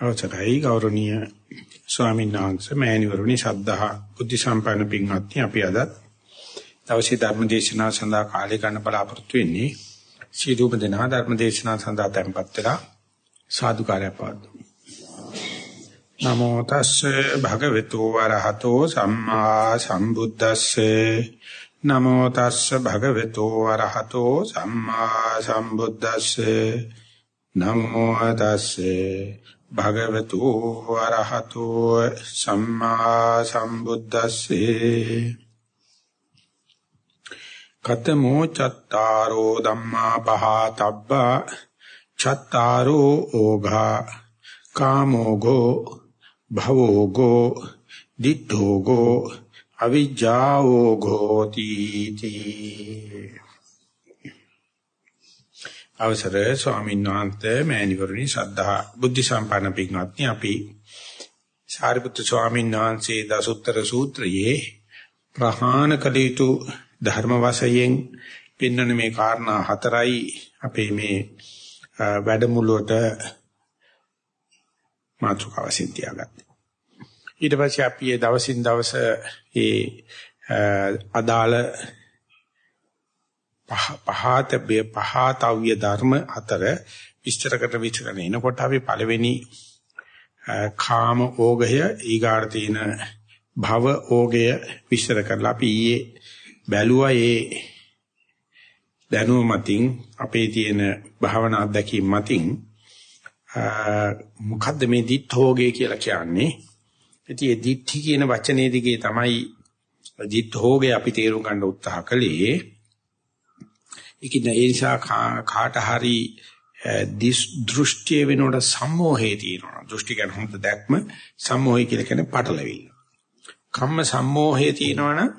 අවසරයි ගෞරවනීය ස්වාමීන් වහන්සේ මෑණිවරුනි ශ්‍රද්ධා බුද්ධ සම්පන්න පින්වත්නි අපි අද දවසේ ධර්ම දේශනාව සඳහා කාලය ගන්න බලාපොරොත්තු වෙන්නේ සීලූප දෙනා ධර්ම දේශනාව සඳහා tempත් වෙලා සාදුකාරය පාදු නමෝ තස්සේ භගවතු වරහතෝ සම්මා සම්බුද්දස්සේ. නමෝ තස්සේ භගවතු වරහතෝ සම්මා සම්බුද්දස්සේ. නමෝ තස්සේ භගවතු වරහතෝ සම්මා සම්බුද්දස්සේ. කතමෝ චත්තාරෝ ධම්මා පහතබ්බා. චත්තාරෝ ඕඝා කාමෝගෝ භවෝගෝ දිඨෝගෝ අවිජ්ජාෝගෝ තීති. අවසරයි ස්වාමීන් වහන්සේ මෑණිවරණි ශ්‍රද්ධා බුද්ධ සම්පන්න පින්වත්නි අපි සාරිපුත්තු ස්වාමීන් වහන්සේ දසුත්තර සූත්‍රයේ ප්‍රහාණ කළේතු ධර්ම වශයෙන් පින්නන මේ කාරණා හතරයි අපේ මේ වැඩමුළුවට මාතෘකාවසින් තියාගත්තේ. ඊට පස්සේ අපි ඒ දවසින් දවස ඒ අදාළ පහත පහතව්‍ය ධර්ම අතර විස්තරකට විචරණ එනකොට අපි පළවෙනි කාම ඕගය ඊගාට තියෙන භව ඕගය විස්තර කරලා අපි ඊයේ බැලුවා. ඒ දැනුම මතින් අපේ තියෙන භාවනා අත්දැකීම් මතින් මොකද්ද මේ දිත්තෝගේ කියලා කියන්නේ? ඉතින් ඒ දිත්‍ති කියන වචනේ දිගේ තමයි දිත්තෝගේ අපි තේරුම් ගන්න උත්සාහ කළේ. ඒකින ඒ නිසා කාට හරි දෘෂ්ටිය වෙනකොට සම්මෝහය තියෙනවා. දෘෂ්ටි කියන්නේ හොඳ දැක්ම සම්මෝහය කියලා කියන්නේ පටලවිල්ල. කම්ම සම්මෝහය තියෙනවනම්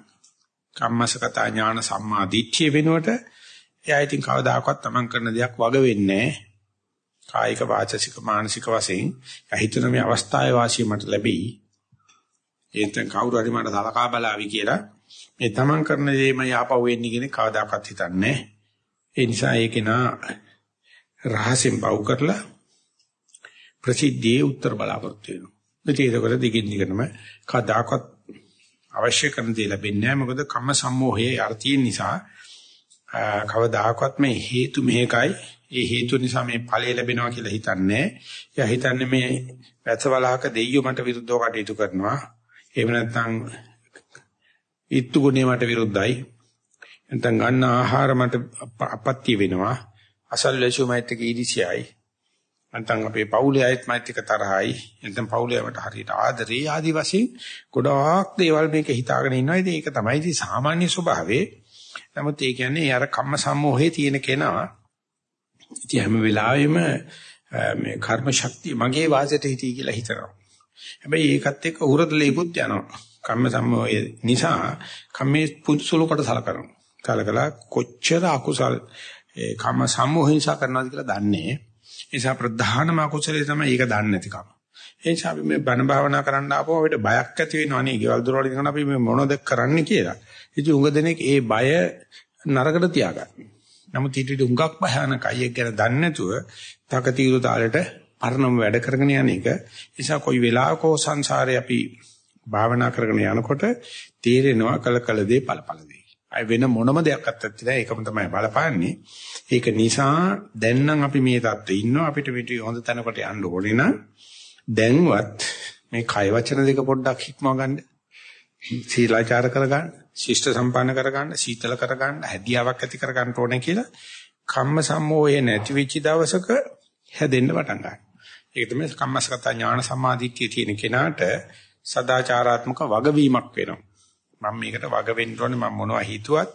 කම්මසගත ඥාන සම්මා දිට්ඨිය වෙනකොට එයා ඉතින් කවදාකවත් තමන් කරන දෙයක් වග වෙන්නේ කායික වාචසික මානසික වශයෙන් හිතන මේ අවස්ථාවේ වාසිය මට ලැබෙයි. එතෙන් කවුරු හරි මට සලකා බලාවි කියලා මේ තමන් කරන දේම යාපව වෙන්නේ කියන කවදාකවත් හිතන්නේ නැහැ. ඒ නිසා ඒකේ නා රහසෙන් බව් කරලා ප්‍රසිද්ධියේ උත්තර බලාපොරොත්තු වෙනවා. ඒකේදකට දිගින් දිගටම කදාකත් අවශ්‍ය කරන දේ ලැබෙන්නේ නැහැ. මොකද කම්ම සම්මෝහයේ අර්ථය නිසා කවදාකවත් මේ හේතු මෙහෙකයි. ඒ හේතු නිසා මේ ඵලය ලැබෙනවා කියලා හිතන්නේ. එයා හිතන්නේ මේ වැසවලහක දෙයියෝ මට විරුද්ධව කටයුතු කරනවා. එහෙම නැත්නම් ඊත්තු ගුණේ මට විරුද්ධයි. නැත්නම් ගන්න ආහාර මට අපත්‍ය වෙනවා. අසල්වැසියෝ මයිත් එක ඊදිසියයි. නැත්නම් අපේ පවුලේ අයත් මයිත් එක තරහයි. නැත්නම් පවුලේ මට හරියට ආදරේ ආදි වශයෙන් ගොඩාක් දේවල් මේක හිතාගෙන ඉන්නවා. ඉතින් ඒක තමයි ඉතින් සාමාන්‍ය ස්වභාවය. නමුත් ඒ කියන්නේ අර කම්ම සම්මෝහයේ තියෙන කෙනා ඉතින් හැම වෙලාවෙම මේ කර්ම ශක්තිය මගේ වාසයට හිටී කියලා හිතනවා. හැබැයි ඒකත් එක්ක උරදලේකුත් යනවා. කම්ම සම්මෝහය නිසා කම්මේ පුදුසුළු කොට සලකනවා. කලකලා කොච්චර අකුසල් ඒ කම සම්මෝහින්සා කරනවාද කියලා දන්නේ. ඒ නිසා ප්‍රධානම අකුසලේ තමයි ඒක දන්නේ නැතිකම. ඒ නිසා අපි මේ බණ භාවනා කරන්න ආපුව අපිට බයක් ඇති වෙනවා නේ. ගෙවල් දොරවල් ඉඳන් අපි මේ මොනවද කරන්නේ කියලා. ඉතින් උඟ දෙනෙක් ඒ බය නරකට තියාගන්න. නමුත් ඊට වඩා උඟක් භයානකයි ඒක ගැන දන්නේ නැතුව තකතිරු තාලෙට පරණම වැඩ කරගෙන යන එක. නිසා කොයි වෙලාවක සංසාරේ අපි භාවනා කරගෙන යනකොට තීරෙනවා කල කල දේ ඵලඵල දේ. අය වෙන මොනම දෙයක් අත්තත් නැහැ ඒකම තමයි බලපාන්නේ. ඒක නිසා දැන් නම් අපි මේ தත්ත්වෙ ඉන්නවා අපිට පිටි හොඳ තැනකට යන්න ඕනේ නම් දැන්වත් මේ කය වචන දෙක පොඩ්ඩක් හික්මව ගන්න. සීලාචාර කරගන්න, ශිෂ්ට සම්පන්න කරගන්න, සීතල කරගන්න, හැදියාවක් ඇති කරගන්න ඕනේ කියලා කම්ම සම්මෝහය නැති වෙච්ච දවසක හැදෙන්න පටන් ගන්නවා. ඒක තමයි කම්මසගත ඥාන සමාධිත්‍ය තියෙන කෙනාට සදාචාරාත්මක වගවීමක් වෙනවා. මම මේකට වග වෙන්න ඕනේ මම මොනවා හිතුවත්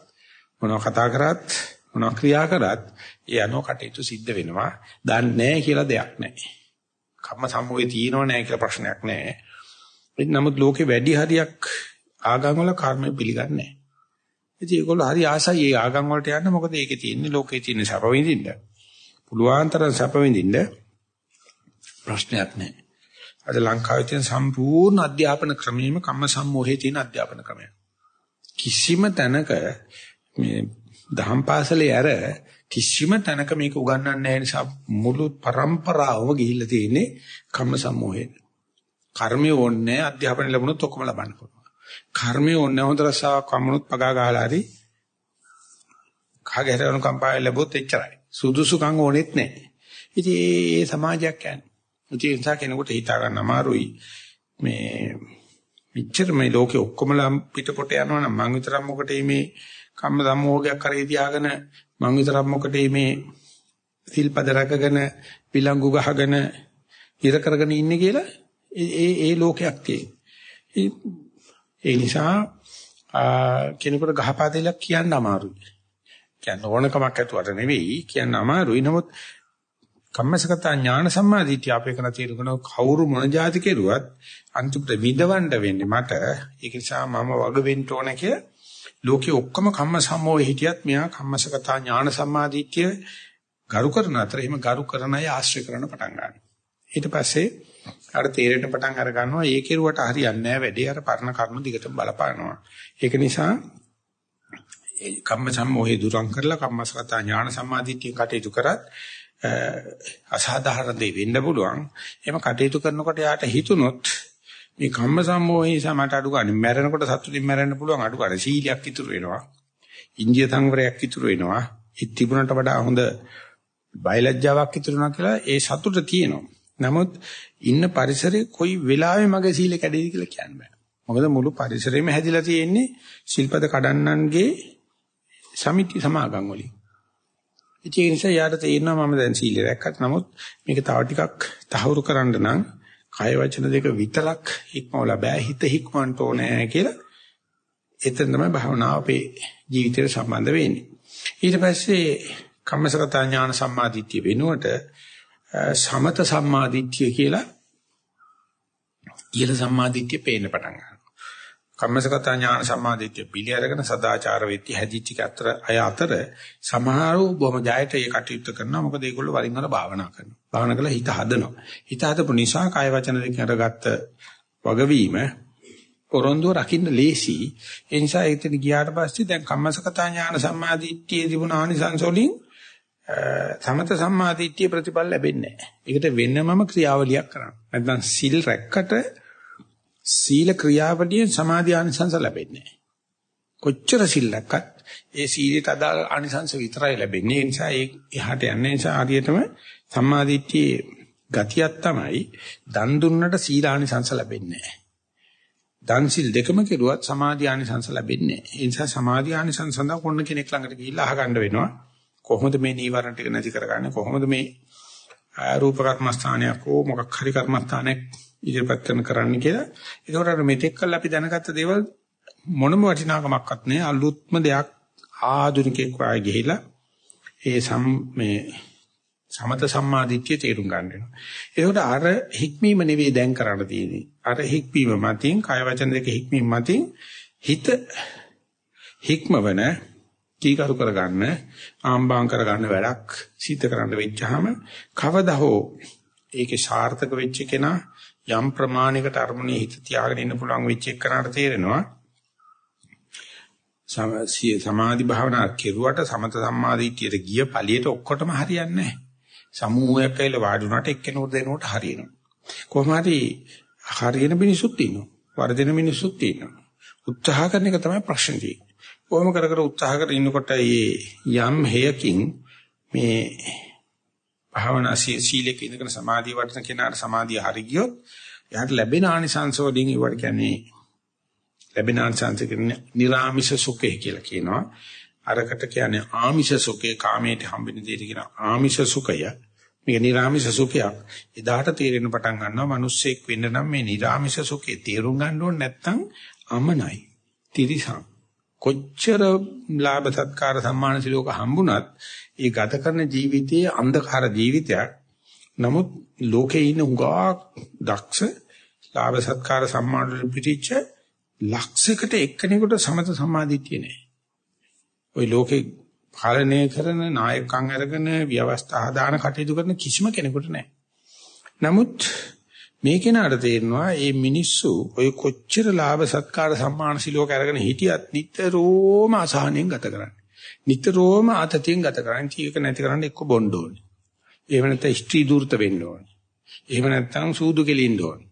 මොනවා කතා කරත් මොනවා ක්‍රියා කරත් ඒ අනෝ කටයුතු සිද්ධ වෙනවා. දන්නේ නැහැ කියලා දෙයක් නැහැ. කම්ම සම්මෝහේ තියෙනව නැහැ කියලා ප්‍රශ්නයක් නැහැ. නමුත් ලෝකේ වැඩි හරියක් ආගම් වල කර්ම පිළිගන්නේ නැහැ. ඉතින් ඒගොල්ලෝ හරි ආසයි ඒ ආගම් වලට යන්න මොකද ඒකේ තියෙන්නේ ලෝකේ තියෙන සැප විඳින්න. පුළුවන් තරම් සැප විඳින්න ප්‍රශ්නයක් නැහැ. අද ලංකාවේ තියෙන සම්පූර්ණ අධ්‍යාපන ක්‍රමයේම කම්ම සම්මෝහයේ තියෙන අධ්‍යාපන ක්‍රමයක්. කිසිම තැනක මේ දහම් පාසලේ ඇර කිසිම තැනක මේක උගන්වන්නේ නැහැ නිසා මුළු પરම්පරාවම ගිහිල්ලා තියෙන්නේ කම්ම සම්මෝහයෙන්. කර්මය ඕනේ අධ්‍යාපනය ලැබුණොත් ඔක්කොම ලබන්න පුළුවන්. කර්මය ඕනේ හොඳ රසාවක් වමුණුත් පගා ගහලා හරි කාගේ හරි අනුකම්පාවෙන් ලැබුවොත් එච්චරයි. සුදුසුකම් ඕනෙත් නැහැ. ඉතින් ඒ සමාජයක් යන්නේ. ඉතින් ඒ නිසා කෙනෙකුට හිතා ගන්න අමාරුයි. මේ මෙච්චර මේ ලෝකේ ඔක්කොමලා පිටපොට යනවා නම් මං විතරක් මොකටද මේ කම්ම සම්මෝහයක් කරේ තියාගෙන මං විතරක් මොකටද මේ සිල්පද රැකගෙන පිලංගු ගහගෙන ඉර කරගෙන ඉන්නේ කියලා ඒ ඒ ලෝකයක් තියෙන. ඒ නිසා කෙනෙකුට ගහපාදේලක් කියන්න අමාරුයි. කියන්න ඕනකමක් ඇතුවට නෙවෙයි කියන්න අමාරුයි. නමුත් කම්මසගත ඥාන සම්මාදිටිය අපේ කරන තීරණ කවුරු මොන જાති කෙරුවත් අන්තිමට විඳවන්න වෙන්නේ මට. ඒක නිසා මම වග වෙන්න ඕන කියලා ලෝකේ ඔක්කොම කම්ම සම්මෝහේ හිටියත් මෙයා කම්මසගත ඥාන සම්මාදිටිය ගරු කරන අතර එහෙම ගරු කරන අය ආශ්‍රය කරන පටන් ගන්නවා. ඊට පස්සේ අර තේරෙන්න පටන් අර ගන්නවා ඒ කෙරුවට හරියන්නේ නැහැ වැඩේ අර පරණ කර්ම දිගටම බලපානවා. ඒක නිසා කම්ම සම්මෝහේ දුරන් කරලා කම්මසගත ඥාන සම්මාදිටිය කටයුතු කරත් අසාධාරණ දෙ වෙන්න පුළුවන්. එහෙම කටයුතු කරනකොට යාට හිතුනොත් මේ කම්ම සම්මෝහය නිසා මට අඩු ගන්න මැරෙනකොට සතුටින් මැරෙන්න පුළුවන් අඩු ගන්න සීලයක් ඉතුරු වෙනවා. ඉන්දිය සංවරයක් ඉතුරු වෙනවා. ඒ තිබුණට වඩා හොඳ බයලජ්ජාවක් ඉතුරු වෙනවා කියලා ඒ සතුට තියෙනවා. නමුත් ඉන්න පරිසරේ කොයි වෙලාවෙ මගේ සීල කැඩෙයිද කියලා කියන්න බෑ. මොකද මුළු පරිසරෙම හැදිලා තියෙන්නේ ශිල්පද කඩන්නන්ගේ සමිති සමාගම් වලින්. ඒ නිසා යාට තේරෙනවා මම දැන් සීල රැක්කත් නමුත් මේක තව ටිකක් තහවුරු කරන්න නම් කය වචන දෙක විතරක් හික්මවලා බෑ හිත හික්මවන්න ඕනේ කියලා එතන තමයි භාවනාව අපේ ජීවිතයට සම්බන්ධ වෙන්නේ. ඊට පස්සේ කම්මසගත ඥාන සම්මාදිට්ඨිය වෙනුවට සමත සම්මාදිට්ඨිය කියලා ඊළ සම්මාදිට්ඨිය පේන්න පටන් ගන්නවා. කම්මසගත ඥාන සම්මාදිට්ඨිය පිළි අරගෙන සදාචාර වෙtti හැදිච්ච අතර අය අතර සමහරව බොහොම ජයට ඒ කටයුත්ත කරනවා. මොකද ඒගොල්ලෝ වරින් වර භාවනා කරනවා. භාවනා කරලා හිත හදනවා. හිත හදපු නිසා කාය වචන දෙක අරගත්ත වගවීම පොරොන්දු රකින්න ලේසි. ඒ නිසා ඒකෙන් ගියාට පස්සේ දැන් කම්මසගත ඥාන සම්මාදිට්ඨිය තිබුණ ආනිසංස වලින් සමත සම්මාදිට්ඨිය ප්‍රතිඵල ලැබෙන්නේ නැහැ. ඒකට වෙනමම ක්‍රියාවලියක් කරන්න. නැත්නම් සිල් රැක්කට සීල ක්‍රියාවලියෙන් සමාධි ආනිසංස ලැබෙන්නේ කොච්චර සිල්ලක්වත් ඒ සීලයට අදාළ ආනිසංස විතරයි ලැබෙන්නේ. ඒ නිසා ඒ එහාට යන්නේ නිසා හරියටම සම්මාදිට්ඨියේ ගතියක් තමයි දන් දුන්නට සීල ආනිසංස ලැබෙන්නේ නැහැ. දන් සිල් දෙකම කෙරුවත් සමාධි ආනිසංස ලැබෙන්නේ නැහැ. ඒ නිසා සමාධි ආනිසංස සඳහා කොන්න කෙනෙක් ළඟට ගිහිල්ලා අහගන්න වෙනවා. කොහොමද මේ නීවරණ ටික නැති කරගන්නේ? කොහොමද මේ රූප කර්මස්ථානයක් හෝ මොකක් හරි කර්මස්ථානයක් ඉදිරිපත් කරන කරන්න කියලා. ඒකෝට අර මෙතෙක් කල් අපි දැනගත්ත දේවල් මොනම වටිනාකමක්වත් නැහැ. අලුත්ම දෙයක් ආධුනිකෙක් වාගේ ගිහිලා ඒ සම් මේ සමත සම්මාදිට්ඨිය තේරුම් ගන්න වෙනවා. ඒකෝට අර හික්මීම නෙවෙයි දැන් කරන්න තියෙන්නේ. අර හික්මීම මතින් කය වචන දෙක හික්මීම මතින් හිත හික්මවන කීකරු කරගන්න ආම්බාම් කරගන්න වැඩක් සිද්ධ කරන්න වෙච්චාම කවදා හෝ ඒකේ සාර්ථක වෙච්ච කෙනා යම් ප්‍රමාණයකට අරමුණේ හිත තියාගෙන ඉන්න පුළුවන් වෙච්ච එකනට තේරෙනවා සමාධි භාවනා කෙරුවට සමත සම්මාදිටියට ගිය ඵලියට ඔක්කොටම හරියන්නේ නැහැ. සමූහයක් ඇවිල්ලා වාඩි වුණාට එක්කෙනෙකුට දෙනකොට හරියනවා. කොහොම හරි හරියන මිනිසුත් ඉන්නවා. වර්ධින මිනිසුත් ඉන්නවා. උත්සාහ කරන එක තමයි ප්‍රශ්නේ තියෙන්නේ. කොහොම කර කර උත්සාහ කර ඉන්නකොට යම් හේයකින් මේ භාවනා සීලයක ඉඳගෙන සමාධිය වඩන කෙනාට සමාධිය හරි ගියොත් එයාට ලැබෙන ආනිසංස වලින් ඒවට කියන්නේ ලැබෙන ආනිසංස කියන්නේ නිර්ආමිෂ සුඛය කියලා කියනවා. අරකට කියන්නේ ආමිෂ සුඛේ කාමයට හම්බෙන දෙයට කියන ආමිෂ සුඛය. මේක නිර්ආමිෂ සුඛයක්. එදාට තේරෙන්න පටන් ගන්නවා මිනිස්සෙක් වෙන්න නම් මේ නිර්ආමිෂ සුඛේ තේරුම් ගන්න ඕනේ නැත්නම් අමනයි. තිරිසන්. කොච්චර ලාභ සත්කාර සම්මාන සිලෝක හම්බුණත් ඒ ගත කරන ජීවිතයේ අන්ධකාර ජීවිතයක්. නමුත් ලෝකේ ඉන්න උගා දක්ෂ ලාභ සත්කාර සම්මාන වලින් පිටිච්ච ලක්ෂයකට එක්කෙනෙකුට සමත සම්මාදිටිය නෑ. ওই ලෝකේ පාලනය කරන නායකයන් අරගෙන ව්‍යවස්ථා හදාන කටයුතු කරන කිසිම කෙනෙකුට නෑ. නමුත් මේ කෙනාට තේරෙනවා මේ මිනිස්සු ඔය කොච්චර ලාභ සත්කාර සම්මාන සිලෝක අරගෙන හිටියත් නිතරම අසහනෙන් ගත කරන්නේ. නිතරම ආතතියෙන් ගත කරන්නේ. ඒක නැති කරන්න එක්ක බොන්න ඕනේ. එහෙම නැත්නම් ස්ත්‍රී දූර්ත වෙන්න ඕනේ. එහෙම නැත්නම් සූදු කෙලින්න ඕනේ.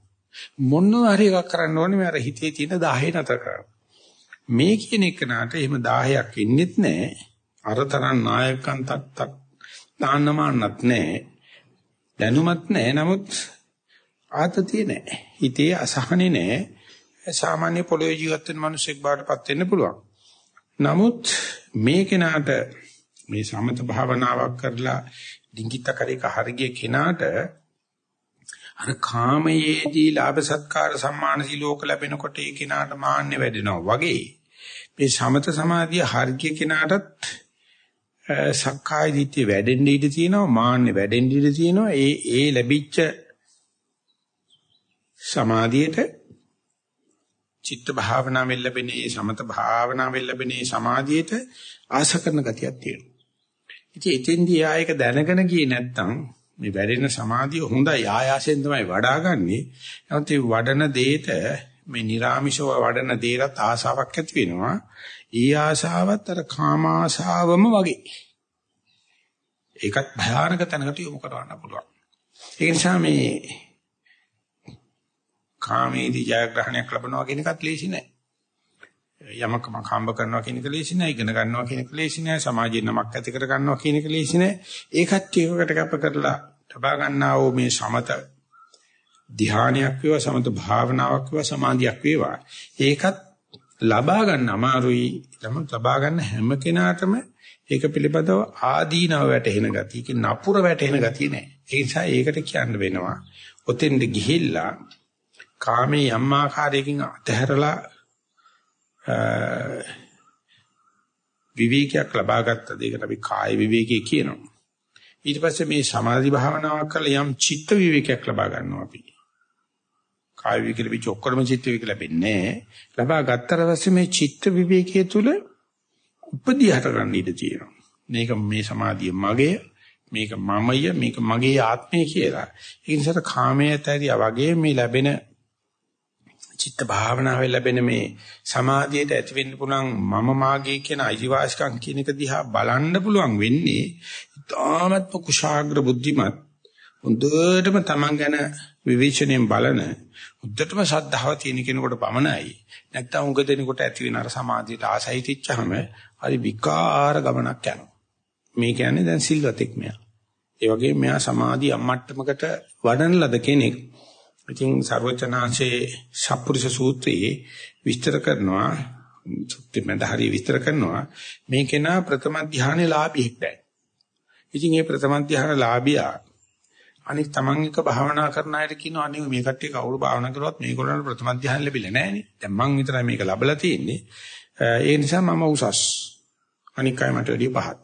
මොනවා හරි එකක් කරන්න ඕනේ මේ අර හිතේ තියෙන 10 නතර කරන්න. මේ කියන එක නාට එහෙම 10ක් ඉන්නෙත් නැහැ. අර තරම් නායකයන් තත් දාන්නමාන්නත් නැහැ. දැනුමත් නැහැ. නමුත් ආතතිය නැහැ. හිතේ අසහනේ නැහැ. සාමාන්‍ය පොළොවේ ජීවත් වෙන මිනිසෙක් බාටපත් වෙන්න පුළුවන්. නමුත් මේ කෙනාට මේ සමත භාවනාවක් කරලා ඩිංගිත කරේක හරිය කෙනාට අර කාමයේදී ලාභ සත්කාර සම්මාන සිලෝක ලැබෙනකොට ඒ කෙනාට මාන්නේ වැඩෙනවා වගේ මේ සමත සමාධිය හරිය කෙනාටත් සක්කාය දිට්ඨිය වැඩෙන්න ඉඩ තියෙනවා මාන්නේ වැඩෙන්න ඉඩ තියෙනවා ඒ ඒ ලැබිච්ච සමාධියට චිත්ත භාවනාවෙන් ලැබෙන ඒ සමත භාවනාවෙන් ලැබෙන ඒ සමාධියට ආස කරන ගතියක් තියෙනවා. ඉතින් එතෙන්දී ආයක දැනගෙන ගියේ නැත්නම් මේ වැඩෙන සමාධිය හොඳයි ආයාසයෙන් තමයි වඩාගන්නේ. නමුත් මේ වඩන දෙයට මේ නිර්ාමිෂව වඩන දෙයට ආසාවක් ඇති වෙනවා. ඊ ආසාවත් අර කාම ආසාවම වගේ. ඒකත් භයානක තැනකට යොමු කරවන්න පුළුවන්. ඒ නිසා මේ කාමේදී ජයග්‍රහණයක් ලැබනවා කියන එකත් ලේසි නෑ. යමක මම හම්බ කරනවා කියන එක ලේසි නෑ, ඉගෙන ගන්නවා කියන එක ලේසි නෑ, සමාජයේ නමක් ඇති කර ගන්නවා කියන එක ලේසි නෑ. ඒකත් එකකට කැප කරලා ලබා ගන්නා වූ මේ සමත ධානයක් වේවා, සමත භාවනාවක් වේවා, සමාධියක් වේවා. ඒකත් ලබා ගන්න අමාරුයි. නමුත් ලබා ගන්න හැම කෙනාටම ඒක පිළිබඳව ආදීනව වැටෙන ගතිය, ඒක නපුර වැටෙන ගතිය නෑ. ඒ නිසා ඒකට කියන්න වෙනවා. ඔතෙන්ද ගිහිල්ලා කාමයේ යම් ආකාරයකින් අතහැරලා විවේකයක් ලබාගත්ත දෙයකට අපි කාය විවේකී කියනවා. ඊට පස්සේ මේ සමාධි භාවනාවක් කරලා යම් චිත්ත විවේකයක් ලබා ගන්නවා අපි. කාය විවේකෙ පිට ඔක්කොම චිත්ත විවේක ලැබෙන්නේ ලබා ගත්තට පස්සේ මේ චිත්ත විවේකයේ තුල උපදී හට ගන්න ඉඩ තියෙනවා. මේක මේ සමාධිය මගේ මේක මමය මේක මගේ ආත්මය කියලා. ඒ නිසා කාමයේ ඇතරියා වගේ මේ ලැබෙන චිත්ත භාවනාවේ ලැබෙන මේ සමාධියට ඇති වෙන්න පුළුවන් මම මාගේ කියන අයිතිවාසිකම් කියන එක දිහා බලන්න පුළුවන් වෙන්නේ ඊටාමත් කුශාග්‍ර බුද්ධිමත් හොඳටම Taman ගැන විවේචනයෙන් බලන උද්දටම ශ්‍රද්ධාව තියෙන කෙනෙකුට පමණයි. නැත්තම් උග දෙනකොට ඇති වෙන අර සමාධියට ආසයිතිච්චාම හරි විකාර ගමනක් යනවා. මේ කියන්නේ දැන් සිල්වතෙක් මෙයා ඒ වගේම මෙයා සමාධි අම්මට්ටමකට වඩන ලද කෙනෙක්. ඉතින් ਸਰවචනාංශේ සප්පුරුෂ සූත්‍රයේ විස්තර කරනවා සුත්තිමෙන්ද හරිය විස්තර කරනවා මේ කෙනා ප්‍රථම ධානයේ ලාභියෙක් දැන්. ඉතින් මේ ප්‍රථම ධානයේ ලාභියා අනික තමන් එක භාවනා කරන අයට කියනවා අනේ මේ කට්ටිය කවුරු භාවනා කරුවත් මේගොල්ලන්ට ප්‍රථම ධානය ලැබිලා නැහනේ. දැන් මං විතරයි මේක ලැබලා තියෙන්නේ. ඒ නිසා මම උසස්. අනික අය මට වැඩිය පහත්.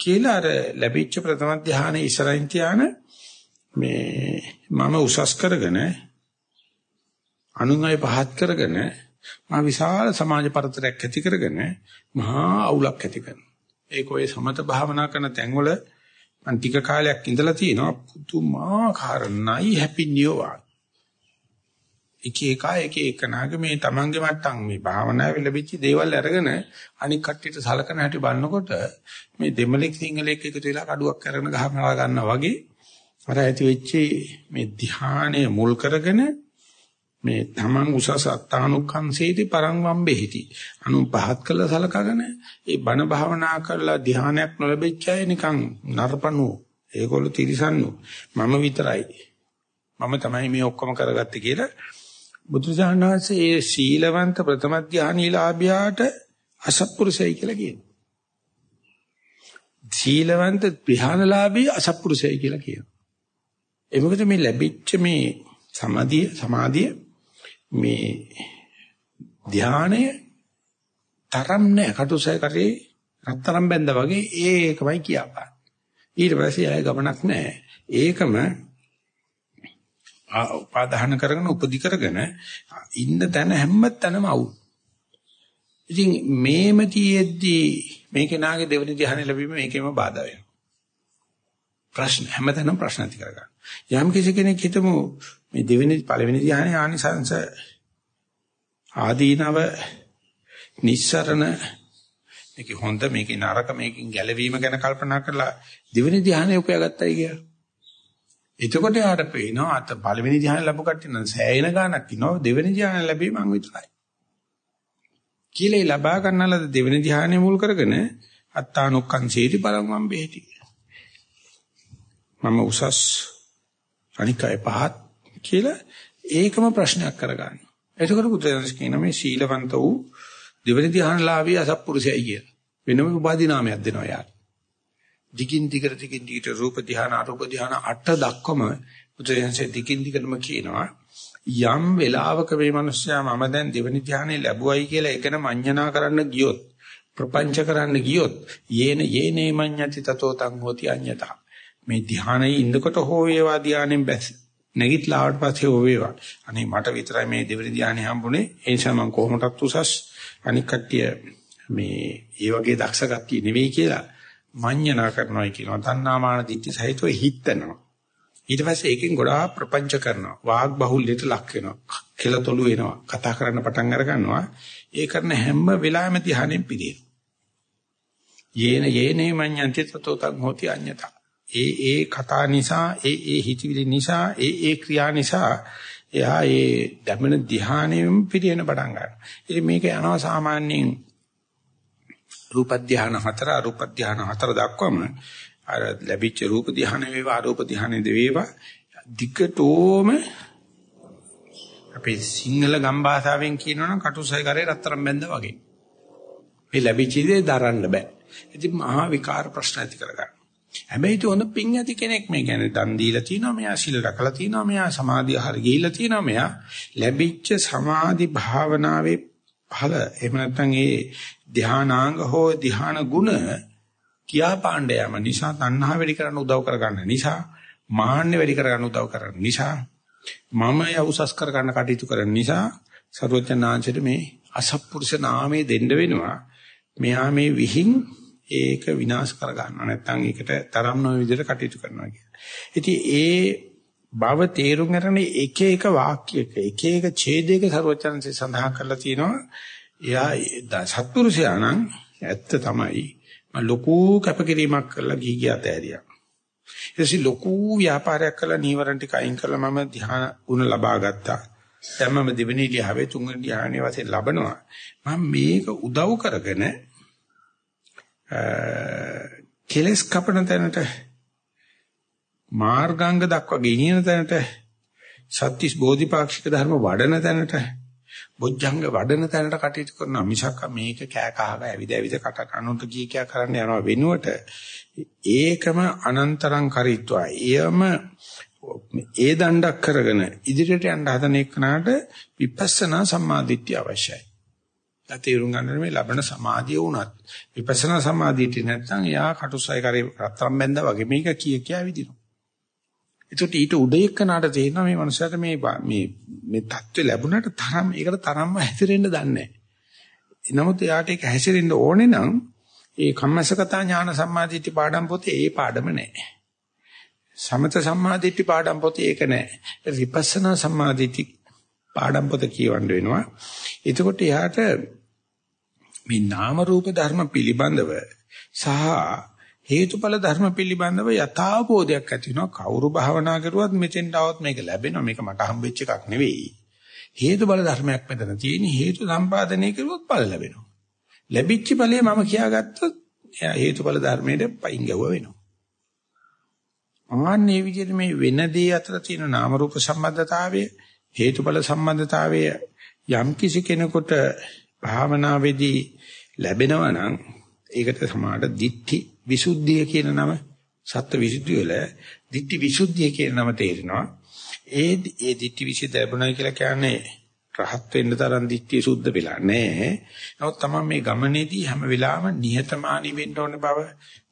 කියලා අර ලැබිච්ච ප්‍රථම ධානයේ ඉස්සරහින් තියාන මේ මම උසස් කරගෙන අනුන් අය පහත් කරගෙන මා විශාල සමාජ පරතරයක් ඇති කරගෙන මහා අවුලක් ඇති කරනවා. ඒක ඔය සමත භාවනා කරන තැන්වල මම ටික කාලයක් ඉඳලා තියෙනවා පුදුමාකාර නයි හැපි නියෝවා. එක එක එක එක නාග මේ තමන්ගේ මට්ටම් මේ භාවනාවේ ලැබිච්ච දේවල් අරගෙන අනික් කට්ටියට සලකන හැටි බලනකොට මේ දෙමළෙක් සිංහලෙක් එකතු වෙලා කඩුවක් කරගෙන ගහනවා ගන්නවා වගේ අර ඇති වෙච්ච මේ ධානය මුල් කරගෙන මේ තමන් උසස් අත්තානුකංශේති පරං වම්බෙහිති අනු පහත් කළ සලකගෙන ඒ බණ භාවනා කරලා ධානයක් නොලැබෙච්ච අය නිකන් නරපණු ඒගොල්ලෝ තිරිසන්නු මම විතරයි. මම තමයි මේ ඔක්කොම කරගත්තේ කියලා බුදුසහන් වහන්සේ ඒ සීලවන්ත ප්‍රථම ධානීලාභියාට අසත්පුරුෂයයි කියලා කියනවා. සීලවන්ත ධානලාභී අසත්පුරුෂයයි කියලා කියනවා. ඒ මොකද මේ ලැබිච්ච මේ සමාධිය සමාධිය මේ ධානය තරම් නෑ කටුසය කරේ රත්තරන් බැඳා වගේ ඒකමයි කියපා. ඊට පස්සේ ආය ගමනක් නෑ. ඒකම උපාදාන කරගෙන උපදි කරගෙන ඉන්න තැන හැම තැනම අවුල්. ඉතින් මේම තියෙද්දි මේ කෙනාගේ දෙවෙනි ධ්‍යාන ලැබීම මේකෙම බාධා වෙනවා. ප්‍රශ්න හැමතැනම ප්‍රශ්න ඇති කරගන්න. යම් කිසි කෙනෙක් හිතමු මේ දෙවෙනි පළවෙනි ධ්‍යානයේ ආනිසංස ආදීනව නිස්සරණ මේකේ හොඳ මේකේ නරක මේකෙන් ගැලවීම ගැන කල්පනා කරලා දෙවෙනි ධ්‍යානෙ උපයාගත්තයි කියලා. එතකොට යාට පේනවා අත පළවෙනි ධ්‍යාන ලැබු කට්ටිය නම් සෑයෙන ගාණක් ඉනවා දෙවෙනි ධ්‍යාන ලැබීම මං විතරයි. කියලා ලබා ගන්නලද දෙවෙනි ධ්‍යානෙ මුල් කරගෙන අත්තානුක්කං සීති පරම් වම් බෙහෙති. මම උසස් අනිකයි පහත් කියලා ඒකම ප්‍රශ්නයක් කරගන්න. එතකොට බුදුරජාණන් කියන මේ සීලවන්ත වූ දෙවෙනි ධ්‍යානලාභී අසත්පුරුෂයයි කියලා. වෙනම උපාධි නාමයක් දෙනවා යාට. දිගින් දිගට දිගින් දිගට රූප ධ්‍යාන අරූප ධ්‍යාන අට දක්වම බුදුරජාණන්සේ දිගින් දිගටම කියනවා යම් වෙලාවක මේ මිනිස්සයා මම දැන් දෙවෙනි ධ්‍යානෙ ලැබුවයි කියලා එකන මඤ්ඤණා කරන්න ගියොත් ප්‍රපංච කරන්න ගියොත් යේන යේනේ මඤ්ඤති තතෝ තං හෝති අඤ්ඤතා මේ ධ්‍යානයේ ඉන්නකොට හෝ වේවා ධ්‍යානෙන් බැස නැගිටලා ආවට පස්සේ හෝ වේවා. අනේ මට විතරයි මේ දෙවෙනි ධ්‍යානෙ හම්බුනේ. ඒ නිසා මම කොහොමදත් උසස් අනික් කට්ටිය මේ ඒ වගේ දක්ෂ කට්ටිය නෙවෙයි කියලා මඤ්ඤණා කරනවා කියනවා. තණ්හාමාන දිට්ඨි සහිතව හිතනවා. ඊට පස්සේ ඒකෙන් ගොඩාක් ප්‍රපංච කරනවා. වාග් බහුල්‍යයට ලක් වෙනවා. කෙලතොළු වෙනවා. කතා කරන්න පටන් අර ගන්නවා ඒ කරන හැම වෙලාවෙම ධ්‍යානෙන් පිළිෙන යේන යේනේ මඤ්ඤන්ති තතෝ තං හෝති අඤ්ඤතා. ඒ ඒ කතා නිසා ඒ ඒ හිතවිලි නිසා ඒ ඒ ක්‍රියා නිසා එයා ඒ ධමන ධ්‍යානෙම පිළිෙන පටන් ගන්නවා ඉතින් මේක යනවා සාමාන්‍යයෙන් රූප ධ්‍යාන හතර අරූප ධ්‍යාන හතර දක්වම අර ලැබිච්ච රූප ධ්‍යාන වේවා අරූප ධ්‍යාන වේවා දිගටෝම අපේ සිංහල ගම් භාෂාවෙන් කියනවනම් කටුසයි කරේ රත්තරන් බැඳා වගේ. මේ ලැබිච්ච දේ දරන්න බෑ. ඉතින් මහා විකාර ප්‍රශ්න ඇති කරගන්න. හැබැයි ඒ හොඳ පිං ඇති කෙනෙක් මේ කියන්නේ දන් දීලා තිනවා මෙයා සිල් රැකලා තිනවා මෙයා සමාධිය හරි ගිහිල්ලා තිනවා මෙයා ලැබිච්ච සමාධි භාවනාවේ ඵල එහෙම නැත්නම් ඒ ධානාංග හෝ ධාන ගුණ කියා පාණ්ඩයම නිසා තණ්හා වැඩි කරන්න උදව් කරගන්න නිසා මාන්න වැඩි කරගන්න උදව් කරන නිසා මම යවුසස් කරගන්න කටයුතු කරන නිසා සර්වඥාන්සේට මේ අසත්පුරුෂ නාමයේ දෙන්න වෙනවා. මෙහා මේ විහිං ඒක විනාශ කර ගන්නවා නැත්නම් ඒකට තරම් නොවන විදිහට කටයුතු කරනවා කියලා. ඉතින් ඒ බව තේරුම් ගන්න එක එක වාක්‍යයක එක එක ඡේදයක සර්වඥාන්සේ සඳහන් කරලා තියෙනවා එයා සත්පුරුෂයා නම් ඇත්ත තමයි මම ලොකු කැපකිරීමක් කරලා ගිහි ගියත් ඇරියා. ඊටසේ ලොකු ව්‍යාපාරයක් කළා නීවරණ ටික අයින් කළා මම ධ්‍යාන ගුණ ලබා ගත්තා. දැන් මම දෙවෙනි ධ්‍යානෙ තුන්වෙනි ධ්‍යානෙ වශයෙන් ලබනවා. මම මේක උදව් කරගෙන කෙලස් කපන තැනට මාර්ගාංග දක්වා ගෙනියන තැනට සත්‍තිස් බෝධිපාක්ෂික ධර්ම වඩන තැනට බොජ්ජංග වඩන තැනට කටයුතු කරනවා මිසක් මේක කෑ කහව ඇවිද ඇවිද කට කනුන්ට කී කියා කරන්න යනවා වෙනුවට ඒකම අනන්තරං කරිත්වා එයම ඒ දණ්ඩක් කරගෙන ඉදිරියට යන්න හදන එකනට විපස්සනා සම්මාදිට්ඨිය අවශ්‍යයි. තේරුම් ගන්න මේ ලබන සමාධිය වුණත් විපස්සනා සමාධියට නැත්නම් එයා කටුසයි කරේ රත්තරන් බැඳා වගේ මේක කිය කියා විදිනවා. ඒකට ඊට උඩ එක්කනට තේරෙනවා මේ මනුස්සයාට මේ මේ මේ தත්ත්වය ලැබුණාට තරම් ඒකට තරම්ම හැසිරෙන්න දන්නේ නැහැ. නමුත් එයාට ඒක හැසිරෙන්න ඕනේ නම් ඒ කම්මසගතා ඥාන සම්මාදිට්ඨි පාඩම් පොතේ ඒ පාඩම නැහැ. සමත සම්මාදිට්ඨි පාඩම් පොතේ ඒක නැහැ. විපස්සනා සම්මාදිට්ඨි පාඩම් පොත කියවන්න වෙනවා. එතකොට එයාට මේ නාම රූප ධර්ම පිළිබඳව සහ හේතුඵල ධර්ම පිළිබඳව යථාබෝධයක් ඇති වෙනවා. කවුරු භාවනා කරුවත් මෙතෙන්ට આવත් මේක ලැබෙනවා. මේක මට හම්බෙච්ච එකක් නෙවෙයි. හේතුඵල ධර්මයක් මෙතන තියෙන හේතු සම්පාදනය කරුවොත් ඵල ලැබෙනවා. ලැබිච්ච ඵලය මම කියාගත්තොත් එයා හේතුඵල ධර්මයේ පයින් ගව වෙනවා. ආන්නේ විදිහට මේ වෙන දේ අතර තියෙන නාම රූප සම්බන්ධතාවය හේතුඵල සම්බන්ධතාවය යම් කිසි කෙනෙකුට භාවනාවේදී ලැබෙනවා නම් ඒකට සමාඩ දිට්ඨි විසුද්ධිය කියන නම සත්‍ය විසුද්ධිය වල ditthi විසුද්ධිය කියන නම තේරෙනවා. ඒ ඒ ditthi විසුද්ධිය ලැබුණා කියලා කියන්නේ රහත් වෙන්න තරම් ditthi සුද්ධ වෙලා නැහැ. නමුත් තමයි මේ ගමනේදී හැම වෙලාවෙම නිහතමානී වෙන්න ඕන බව,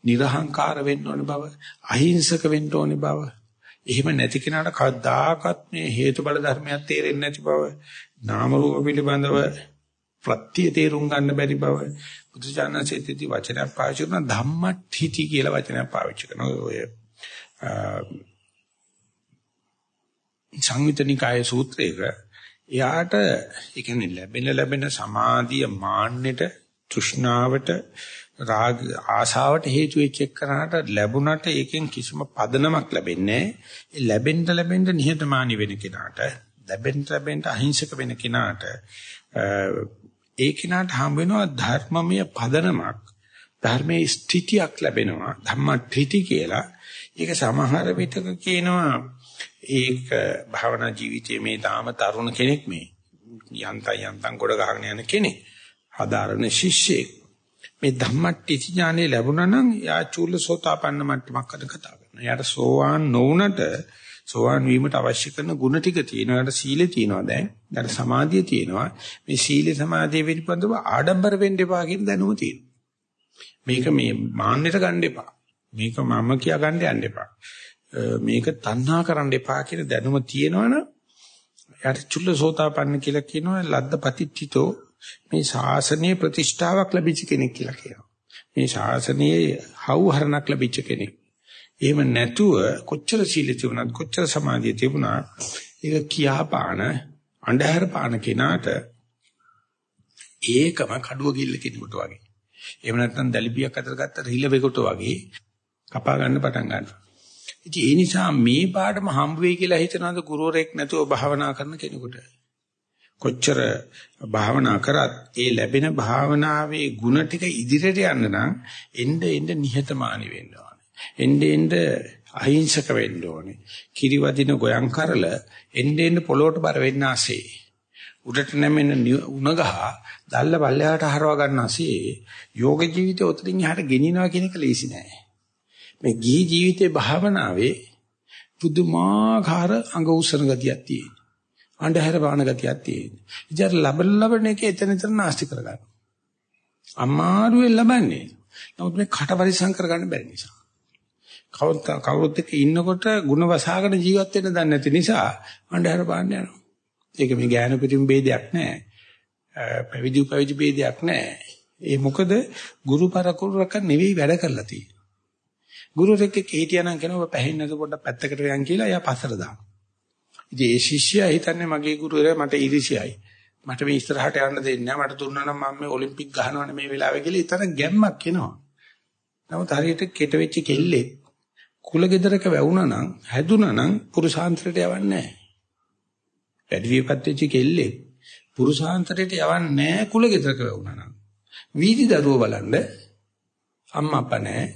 නිර්හංකාර වෙන්න ඕන බව, අහිංසක වෙන්න ඕන බව. එහෙම නැති කෙනාට කවදාකවත් මේ හේතුඵල ධර්මයක් තේරෙන්නේ නැති බව, නාම රූප පිළිබඳව ප්‍රත්‍ය තේරුම් ගන්න බැරි බව බුදුචානන්සේදී වචනයක් පාවිච්චි කරන ධම්මඨිති කියලා වචනයක් පාවිච්චි කරනවා ඔය සංවිතනිකායේ සූත්‍රයක එයාට ඒ කියන්නේ ලැබෙන ලැබෙන සමාධිය මාන්නෙට තෘෂ්ණාවට රාග ආශාවට හේතු වෙච්ච එක්කනට ලැබුණට ඒකෙන් කිසිම පදනමක් ලැබෙන්නේ නැහැ. ඒ ලැබෙන්න ලැබෙන්න නිහතමානී වෙන කෙනාට, ලැබෙන්න ලැබෙන්න අහිංසක වෙන කෙනාට ඒ කෙනාට හම් වෙනවා ධර්මමය පදනමක්. ධර්මයේ ස්ථිතියක් ලැබෙනවා. ධම්මඨිති කියලා. ඒක සමහර විටක කියනවා ඒක භාවනා ජීවිතයේ මේ තාම තරුණ කෙනෙක් මේ යන්තම් යන්තම් ගොඩ ගහගෙන යන කෙනෙක්. හදාරන ශිෂ්‍යෙක්. මේ ධම්මට්ටි ඥානෙ ලැබුණා නම් යා චූල සෝතාපන්න මට්ටමක් අද කතා කරනවා. යාට සෝවාන් නොවුනට සෝවාන් වීමට අවශ්‍ය කරන ගුණ ටික තියෙනවා. යාට සීලෙ තියෙනවා දැන්. යාට සමාධිය තියෙනවා. මේ සීලෙ සමාධිය පිළිබඳව ආඩම්බර වෙන්න එපා කියන දැනුම තියෙනවා. මේක මේ මාන්නෙට ගන්න එපා. මේක මම කියා ගන්න යන්න එපා. මේක තණ්හා කරන්න එපා කියන දැනුම තියෙනවනම් යාට චුල්ල සෝතාපන්න කියලා කියනවා ලද්ද පතිච්චිතෝ මේ ශාසනීය ප්‍රතිෂ්ඨාවක් ලැබිච්ච කෙනෙක් කියලා කියනවා. මේ ශාසනීය හවුහරණක් ලැබිච්ච කෙනෙක්. එහෙම නැතුව කොච්චර සීල තිබුණත් කොච්චර සමාධිය තිබුණා ඒක කියාපාන අන්ධහර පාන කෙනාට ඒකම කඩුව කිල්ල කෙනෙකුට වගේ. එහෙම නැත්නම් දලිපියක් අතර ගත්ත රිලෙවෙකට වගේ කපා ගන්න පටන් ගන්නවා. ඉතින් ඒ නිසා මේ පාඩම හම්බ වෙයි කියලා හිතනවාද ගුරුවරයෙක් නැතුව භාවනා කරන කෙනෙකුට? කොච්චර භාවනා කරත් ඒ ලැබෙන භාවනාවේ ಗುಣ ටික ඉදිරියට යන්න නම් එnde එnde නිහතමානී වෙන්න ඕනේ. එnde එnde අහිංසක වෙන්න ඕනේ. කිරිවදින ගොයන් කරල එnde එnde පොළොවට බර වෙන්න ආසේ. උඩට නැමෙන උණගහ දැල්ල පල්ලෙහාට හරව ගන්න ආසේ යෝග ජීවිතය උතරින් එහාට ගෙනිනවා කියන එක ලේසි නෑ. මේ ගිහි ජීවිතේ භාවනාවේ පුදුමාකාර අඟ උසන ගතියක් තියෙනවා. අන්ධහැර බාන ගතියක් තියෙනවා. ඉතින් ලබන ලබන එක එතන එතන නාස්ති කරගන්න. අමාරුවෙන් ලබන්නේ. නමුත් මේ කට පරිසම් කරගන්න බැරි නිසා. කවුරුත් කවුරුත් එක්ක ඉන්නකොට ಗುಣ වසහාගෙන ජීවත් වෙන්න දන්නේ නැති නිසා මණ්ඩහර පාන්න යනවා. ඒක මේ ඥාන පිටින් ભેදයක් නෑ. පැවිදි උපවිදි ભેදයක් නෑ. ඒ මොකද ගුරු පරකුරක නෙවෙයි වැඩ කරලා තියෙන්නේ. ගුරුරෙක් එක්ක හිටියානම් කෙනා ඔබ පැහැින් නැද පොඩ්ඩක් පැත්තකට යන් කියලා එයා පස්සට දානවා. ඉතින් ඒ ශිෂ්‍යයා හිතන්නේ මගේ ගුරුවරයා මට ඉරිසියයි. මට මේ ඉස්සරහට යන්න දෙන්නේ නැහැ. මට දුන්නා නම් මම මේ ඔලිම්පික් ගහනවනේ මේ වෙලාවේ කියලා ඊතර ගැම්මක් එනවා. නමුත් හරියට කෙට වෙච්ච කෙල්ලෙක් කුල ගෙදරක වැවුනා නම් හැදුනා නම් පුරුෂාන්තරයට යවන්නේ නැහැ. වැඩි විපත් වෙච්ච කෙල්ලේ පුරුෂාන්තරයට යවන්නේ නැහැ කුල ගෙදරක වැවුනා නම්. වීදි දරුවෝ බලන්න අම්මා අප්පා නැහැ.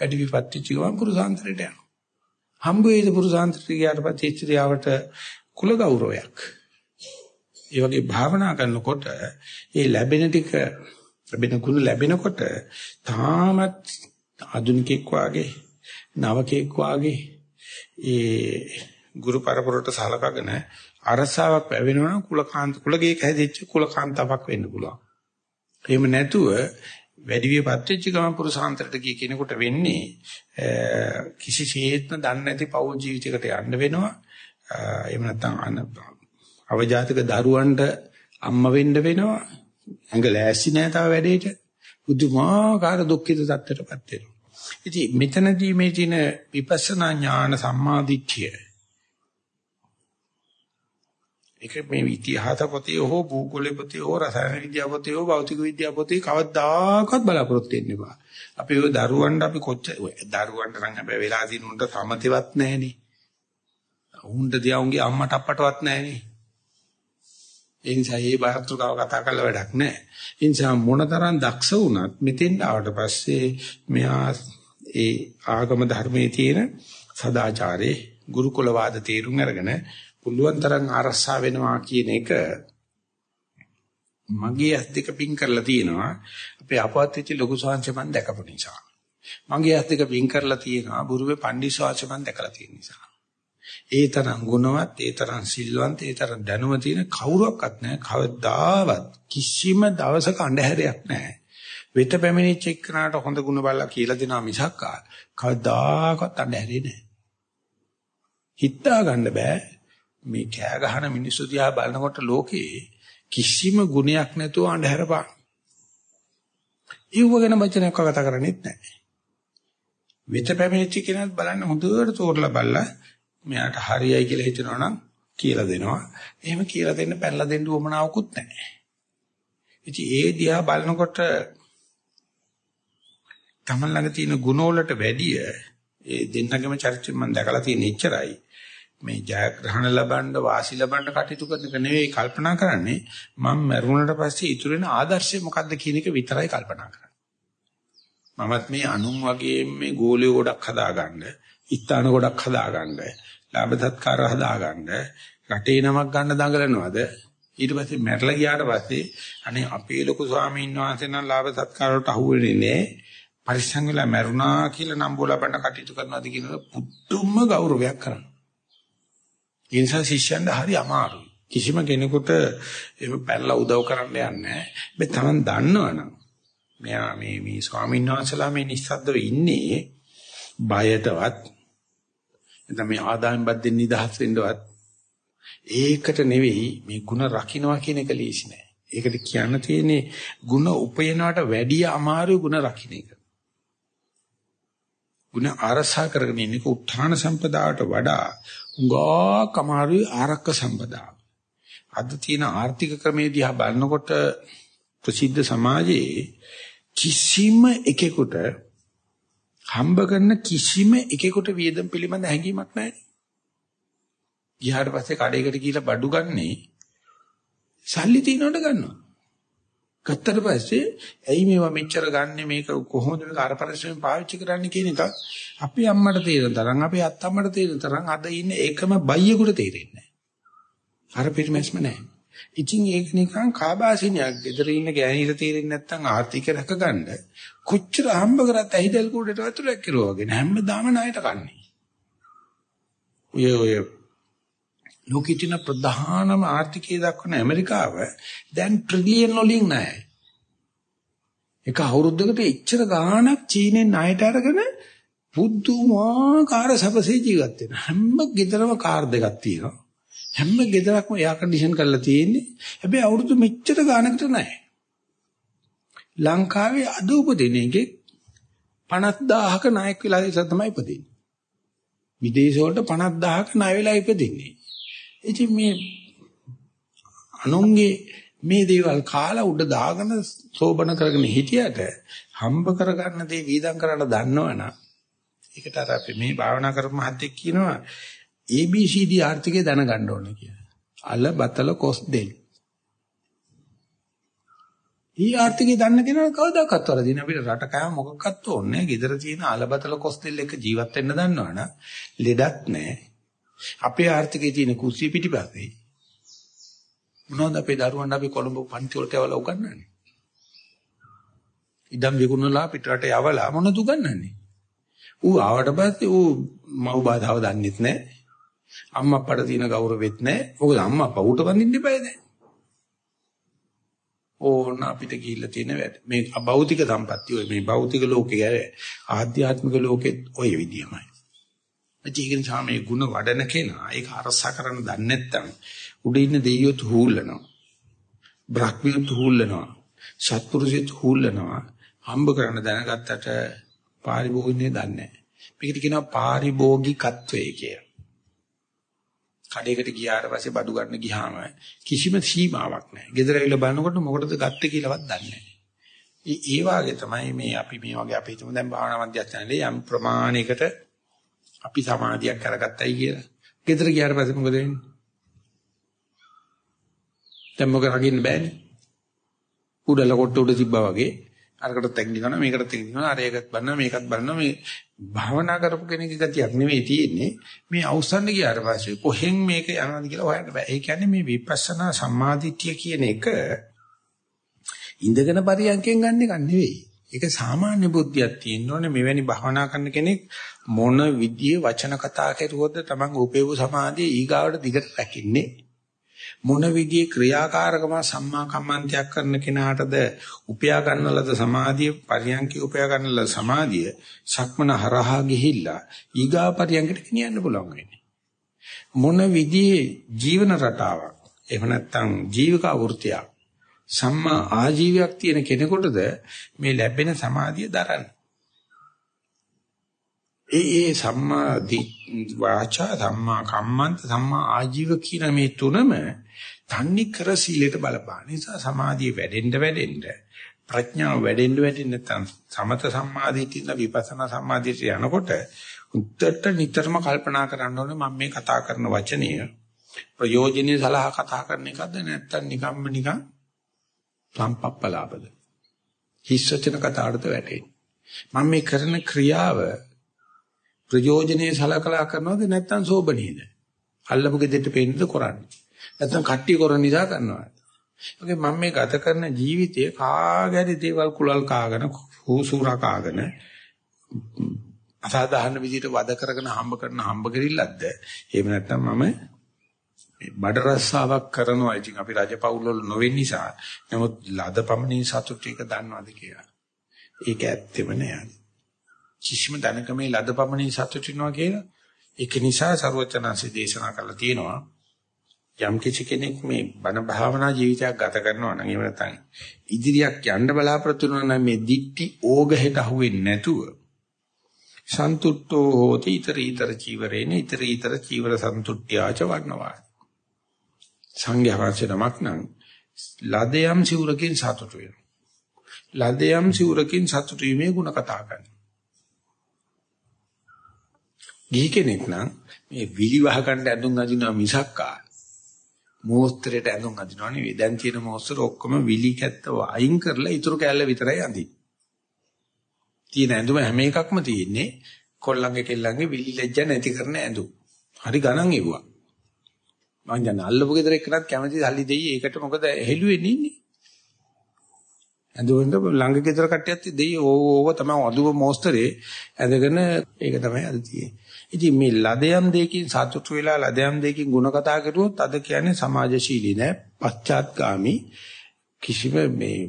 වැඩි විපත් වෙච්ච ගමන් පුරුෂාන්තරයට යනවා. හම්බ වේද පුරුෂාන්තරිට ගියාට පස්සේ ඉස්ත්‍රියවට කුල ගෞරවයක්. ඒ වගේ භාවනා කරනකොට ඒ ලැබෙන ටික ලැබෙන කුල ලැබෙනකොට තාමත් ආධුනිකෙක් වාගේ නවකෙක් වාගේ ඒ ගුරු පරපරට සලකගෙන අරසාවක් ලැබෙනවා කුලකාන්ත කුලගේක හැදිච්ච කුලකාන්තාවක් වෙන්න පුළුවන්. එහෙම නැතුව වැඩි වියපත් වෙච්ච ගමන් පුරුෂාන්තරට ගිය කෙනෙකුට වෙන්නේ කිසිසේත්ම දන්නේ නැති පෞල් ජීවිතයකට යන්න වෙනවා. එහෙම නැත්නම් අවජාතක දරුවන්ට අම්ම වෙන්න වෙනවා. ඇඟ ලෑස්ති නැහැ තව වැඩේට. බුදුමාකාර දුක්ඛිත තත්ත්වයටපත් වෙනවා. ඉතින් මෙතනදී මේ තියෙන විපස්සනා ඥාන සම්මාදිට්ඨිය ඒක මේ ඉතිහාස පොතේ හෝ භූගෝල පොතේ හෝ රසායන විද්‍යාව පොතේ හෝ භෞතික විද්‍යාව පොතේ කවදාකවත් බලාපොරොත්තු වෙන්න එපා. අපි ඔය දරුවන්ට අපි කොච්චර දරුවන්ට නම් හැබැයි වෙලා දින උන්ට සමතේවත් නැහෙනේ. උන්ට දියා උන්ගේ අම්මට අප්පටවත් නැහෙනේ. ඒ නිසා මේ බාහිරතුකාව කතා කරලා වැඩක් නැහැ. ඒ නිසා මොනතරම් දක්ෂ වුණත් මෙතෙන් ආවට පස්සේ මෙහා ඒ ආගම ධර්මයේ තියෙන සදාචාරේ ගුරුකුල වාද තේරුම් අරගෙන පුළුවන් තරම් ආරස්සා වෙනවා කියන එක මගේ ඇස් දෙක පින් කරලා තියෙනවා. අපේ අපවත් වෙච්ච ලොකු ශාංශ මන් දැකපු නිසා. මගේ ඇස් දෙක පින් කරලා තියෙනවා. බුරුවේ පණ්ඩිත ශාංශ මන් දැකලා තියෙන නිසා. ඒ තරම් ගුණවත් ඒ තරම් සිල්වන්ත ඒ තරම් දැනුම තියෙන කවුරක්වත් නැහැ කවදාවත් කිසිම දවසක අඳුරයක් නැහැ වෙත පැමිණිච්ච එක්කනට හොඳ ගුණ බලලා කියලා දෙනවා මිසක් කවදාකවත් අඳුරේ නැහැ හිතා ගන්න බෑ මේ කෑ ගහන මිනිස්සු දිහා බලනකොට ලෝකේ කිසිම ගුණයක් නැතුව අඳුරපා. ඊව ගැන වචනයක් කතා කරන්නේත් නැහැ. වෙත පැමිණිච්ච කෙනෙක් බලන්න හොඳට තෝරලා බලලා මෙයාට හරියයි කියලා හිතනවා නම් කියලා දෙනවා. එහෙම කියලා දෙන්න පැනලා දෙන්න උවමනාවකුත් නැහැ. ඉතින් ඒ දිහා බලනකොට තමන් ළඟ තියෙන ගුණ වලට වැඩිය ඒ දෙන්නගේම චරිතය මම දැකලා තියෙන එච්චරයි. මේ ජයග්‍රහණ ලබන්න වාසි ලබන්න කටයුතු කරන එක නෙවෙයි කල්පනා කරන්නේ මම මරුණට පස්සේ ඉතුරු වෙන ආදර්ශය මොකක්ද කියන එක විතරයි කල්පනා කරන්නේ. මමත් මේ අනුන් වගේ මේ ගෝලිය ගොඩක් හදාගන්න, ඉස්තාන ගොඩක් හදාගන්න, ලාභ සත්කාර හදාගන්න, රටේ නමක් ගන්න දඟලනවද? ඊට පස්සේ මැරලා ගියාට පස්සේ අනේ අපේ ලොකු ස්වාමීන් වහන්සේ නම් ලාභ සත්කාර වලට අහු වෙන්නේ නැහැ. පරිස්සම් වෙලා මැරුණා කියලා නම් බෝලපන්න කටයුතු කරනවාද කියන පුදුම ගෞරවයක් කරනවා. ඒ නිසා ශිෂ්‍යයන්ට හරි අමාරුයි. කිසිම කෙනෙකුට එහෙම පැනලා උදව් කරන්න යන්නේ නැහැ. මේ Taman දන්නවනම් මෙයා මේ මේ ස්වාමීන් වහන්සේලා මේ නිස්සද්දව ඉන්නේ බයටවත් එතන මේ ආදායම් බද්දෙන් නිදහස් වෙන්නවත් ඒකට නෙවෙයි මේ ಗುಣ රකින්නවා කියන එක ලීසි නෑ. ඒකට කියන්න තියෙන්නේ ಗುಣ උපයනවට වැඩිය අමාරු ಗುಣ රකින්න එක. ಗುಣ ආරසා කරගෙන ඉන්නක උත්හාන සම්පදාවට වඩා උගා කමාරුයි ආරක්ක සම්පදාව. අද තියෙන ආර්ථික ක්‍රමේ දිහා බලනකොට ප්‍රසිද්ධ සමාජයේ කිසිම එකෙකුට හම්බ කරන කිසිම එකෙකුට වියදම් පිළිබඳ හැඟීමක් නැහැ. ගියාට පස්සේ කඩේකට ගිහිල්ලා බඩු ගන්නේ සල්ලි තියනකොට ගන්නවා. ගත්තට පස්සේ ඇයි මේවා මෙච්චර ගන්නෙ මේක කොහොමද මේක අර පරිස්සමෙන් පාවිච්චි කරන්න කියන එක අපේ අම්මට තේරෙන තරම් අපේ අත්තම්මට තේරෙන තරම් අද ඉන්නේ ඒකම බයියෙකුට තේරෙන්නේ නැහැ. අර පිරිමැස්ම නැහැ. ඉතින් ඒක නිකන් කාබාසිනියක්. ගෙදර ඉන්න ගෑණිට තේරෙන්නේ නැත්නම් ආර්ථික රැකගන්න කොච්චර හම්බ කරත් ඇහිදල් කුඩේට වතුරක් කිරුවා වගේ හැමදාම ණයට කන්නේ. ඔය ඔය ලෝකෙටින ප්‍රධානම ආර්ථිකය දක්වන ඇමරිකාව දැන් ට්‍රිලියන් වලින් නැහැ. එක අවුරුද්දකට එච්චර ගාණක් චීනෙන් ණයට අරගෙන පුදුමාකාර සැපසේ ජීවත් වෙන හැම ගෙදරම කාර් දෙකක් තියෙනවා. හැම ගෙදරක්ම එයා කන්ඩිෂන් කරලා තියෙන්නේ. හැබැයි අවුරුදු මෙච්චර ගාණකට නැහැ. ලංකාවේ අද උපදින එකේ 50000ක නායක වෙලා ඉඳලා තමයි ඉපදින්නේ. විදේශ වලට 50000ක ණය වෙලා ඉපදින්නේ. ඉතින් මේ අනුන්ගේ මේ දේවල් කාලා උඩ දාගෙන සෝබන කරගෙන හිටියට හම්බ කරගන්න දේ වීදම් කරන්න දන්නවනම් ඒකට අර අපි මේ භාවනා කරපු මහත්තයෙක් කියනවා ABCD ආර්ථිකය දැනගන්න ඕනේ කියලා. අල බතල කොස් දෙල්. ඊ ආර්ථිකය දන්න කෙනා කවදාකවත් වරදින අපිට රට කෑම මොකක්වත් ඕනේ නැහැ. ගෙදර තියෙන අල බතල කොස් දෙල් එක ජීවත් වෙන්න දන්නවනම් ලෙඩක් නැහැ. අපේ ආර්ථිකයේ තියෙන කුස්සිය පිටිපස්සේ මොනවද අපේ දරුවන්ට අපි කොළඹ පන්ති වලට යවලා උගන්වන්නේ? ඉදම් විකුණලා පිටරට යවලා මොනවද උගන්වන්නේ? ඌ ආවට පස්සේ ඌ මව් බාධාව දන්නෙත් නැහැ. අම්මා අප්පට තියෙන ගෞරවෙත් නැහැ. මොකද අම්මා අප්පා ඌට වඳින්න එපා දැන්. ඕන අපිට ගිහිල්ලා තියෙන වැඩ. මේ භෞතික සම්පත්තිය ඔය මේ භෞතික ලෝකේ ආධ්‍යාත්මික ලෝකෙත් ඔය විදියමයි. ඒක නිසා මේ ಗುಣ වඩන කෙනා ඒක අරසා කරන්න දන්නේ නැත්නම් උඩ ඉන්න දෙයියොත් හූල්ලනවා. බ්‍රහ්මියොත් හූල්ලනවා. සත්පුරුෂයොත් හූල්ලනවා. හම්බ කරන්න දැනගත්තට පාරිභෝගිකනේ දන්නේ නැහැ. මේකට කියනවා පාරිභෝගිකත්වය කියලා. කඩේකට ගියාට පස්සේ බඩු ගන්න ගියාම කිසිම සීමාවක් නැහැ. ගෙදර ඇවිල්ලා බලනකොට මොකටද ගත්තේ කියලාවත් දන්නේ නැහැ. ඒ වාගේ තමයි මේ අපි මේ වගේ අපි හිතමු දැන් භාවනා මධ්‍යස්ථානයේ යම් ප්‍රමාණයකට අපි සමාධියක් කරගත්තයි කියලා. ගෙදර ගියාට පස්සේ මොකද වෙන්නේ? දැන් මොකද රකින්න බෑනේ. උඩල කොට උඩ තිබ්බා වගේ අරකට තැග්ලි කරනවා මේකට තැග්ලි කරනවා අර එකත් බලනවා මේකත් බලනවා මේ භාවනා කරපු කෙනෙක්ගේ ගතියක් නෙවෙයි තියෙන්නේ. මේ අවසන් ගියාට පස්සේ කොහෙන් මේක යනවාද කියලා හොයන්න බෑ. ඒ කියන්නේ මේ විපස්සනා සම්මාදිට්ඨිය කියන එක ඉඳගෙන පරියන්කෙන් ගන්න එක නෙවෙයි. ඒක සාමාන්‍ය බුද්ධියක් තියෙන්න ඕනේ. මෙවැනි භාවනා කරන කෙනෙක් මොන විදියෙ වචන කතා කරුවොත්ද තමන් උපේව සමාධිය ඊගාවට දිගට රැකින්නේ? මොන විදිහේ ක්‍රියාකාරකම සම්මා කම්මන්තයක් කරන කෙනාටද උපයා ගන්නලද සමාධිය පරියන්කේ උපයා ගන්නලද සමාධිය සක්මන හරහා ගිහිල්ලා ඊගා පරියන්කට ගෙනියන්න පුළුවන් වෙන්නේ. මොන විදිහේ ජීවන රටාවක් එහෙම නැත්නම් ජීවික වෘත්තියක් සම්මා ආජීවයක් තියෙන කෙනෙකුටද මේ ලැබෙන සමාධිය දරන්නේ. ඒ ඒ සම්මා වාචා සම්මා කම්මන්ත සම්මා ආජීව කියන මේ තුනම තන්නේ කර සීලයට බලපාන නිසා සමාධිය වැඩෙන්න වැඩෙන්න ප්‍රඥාව වැඩෙන්න වැඩි නැත්නම් සමත සම්මාදිටින් විපස්සනා සම්මාදිට යනකොට උත්තර නිතරම කල්පනා කරන්න ඕනේ මම මේ කතා කරන වචනය. ප්‍රයෝජනෙයි සලහා කතා කරන එකද නැත්නම් නිකම්ම නිකන් සම්පප්පලාපද? හිස් වචන කතාවටද වැටෙන්නේ? මම මේ කරන ක්‍රියාව ප්‍රයෝජනෙයි සලකලා කරනවද නැත්නම් සෝබනේද? අල්ලපු ගෙදෙට්ට පේන්නද කරන්නේ? නැත්නම් කට්ටිය කරන නිසා කරනවද? ඔගේ මම මේ ගත කරන ජීවිතය කාගෑරි දේවල් කුලල් කාගෙන හුසුරා කාගෙන අසාධාරණ විදිහට වද කරගෙන හම්බ කරන හම්බ කිරිල්ලක්ද? එහෙම නැත්නම් මම බඩ රස්සාවක් කරනවා. ඉතින් අපි රජපෞල් වල නොවෙන්න නිසා. නමුත් ලද පමණින් සතුට එක දන්නවද කියලා. ඒක ඇත්තෙම නෑ. කිසිම දැනක මේ ලදපමණින් සතුටිනවා කියලා ඒක නිසා ਸਰවචනanse දේශනා කළා තියෙනවා. යම් කිසි කෙනෙක් මේ බණ භාවනා ජීවිතයක් ගත කරනවා නම් එහෙම නැත්නම් ඉදිරියක් යන්න බලාපොරොත්තු වෙනවා නම් මේ දික්ටි ඕගහෙට අහුවෙන්නේ නැතුව සන්තුට්ඨෝ හෝති iterator චීවරේන iterator චීවර සන්තුට්ඨ්‍යාච වර්ණවා. සංඝයා වහන්සේ නමක් නම් ලදයම් සිවුරකින් සතුට වෙනවා. ලදයම් සිවුරකින් සතුට වීමේ ಗುಣ කතා කරනවා. ගිහි කෙනෙක් නම් මේ විලි වහ ගන්න ඇඳුම් අදිනවා මිසක්කා මෝස්තරයට ඇඳුම් අදිනවා නෙවෙයි. දැන් තියෙන මෝස්තර ඔක්කොම විලි කැත්ත වයින් කරලා ඉතුරු කැල්ල විතරයි අඳින්නේ. තියෙන ඇඳුම හැම එකක්ම තියෙන්නේ කොල්ලන්ගේ කෙල්ලන්ගේ විලි ලැජ්ජ නැති කරන ඇඳුම්. හරි ගණන් එවුවා. මං දැන් අල්ලපු ගෙදර එක්කනත් කැමති සල්ලි දෙයි ඒකට මොකද හෙළුවේ ඉන්නේ. ඇඳුමෙන්ද ළඟ ගෙදර කට්ටියත් දෙයි ඕව තමයි අදුව මෝස්තරේ ඇඳගෙන ඒක තමයි අද තියෙන්නේ. ඉතින් මේ ලදයන් දෙකකින් සතුටු වෙලා ලදයන් දෙකකින් ಗುಣ කතා කරුවොත් අද කියන්නේ සමාජශීලී නෑ පශ්චාත්ගාමි කිසිම මේ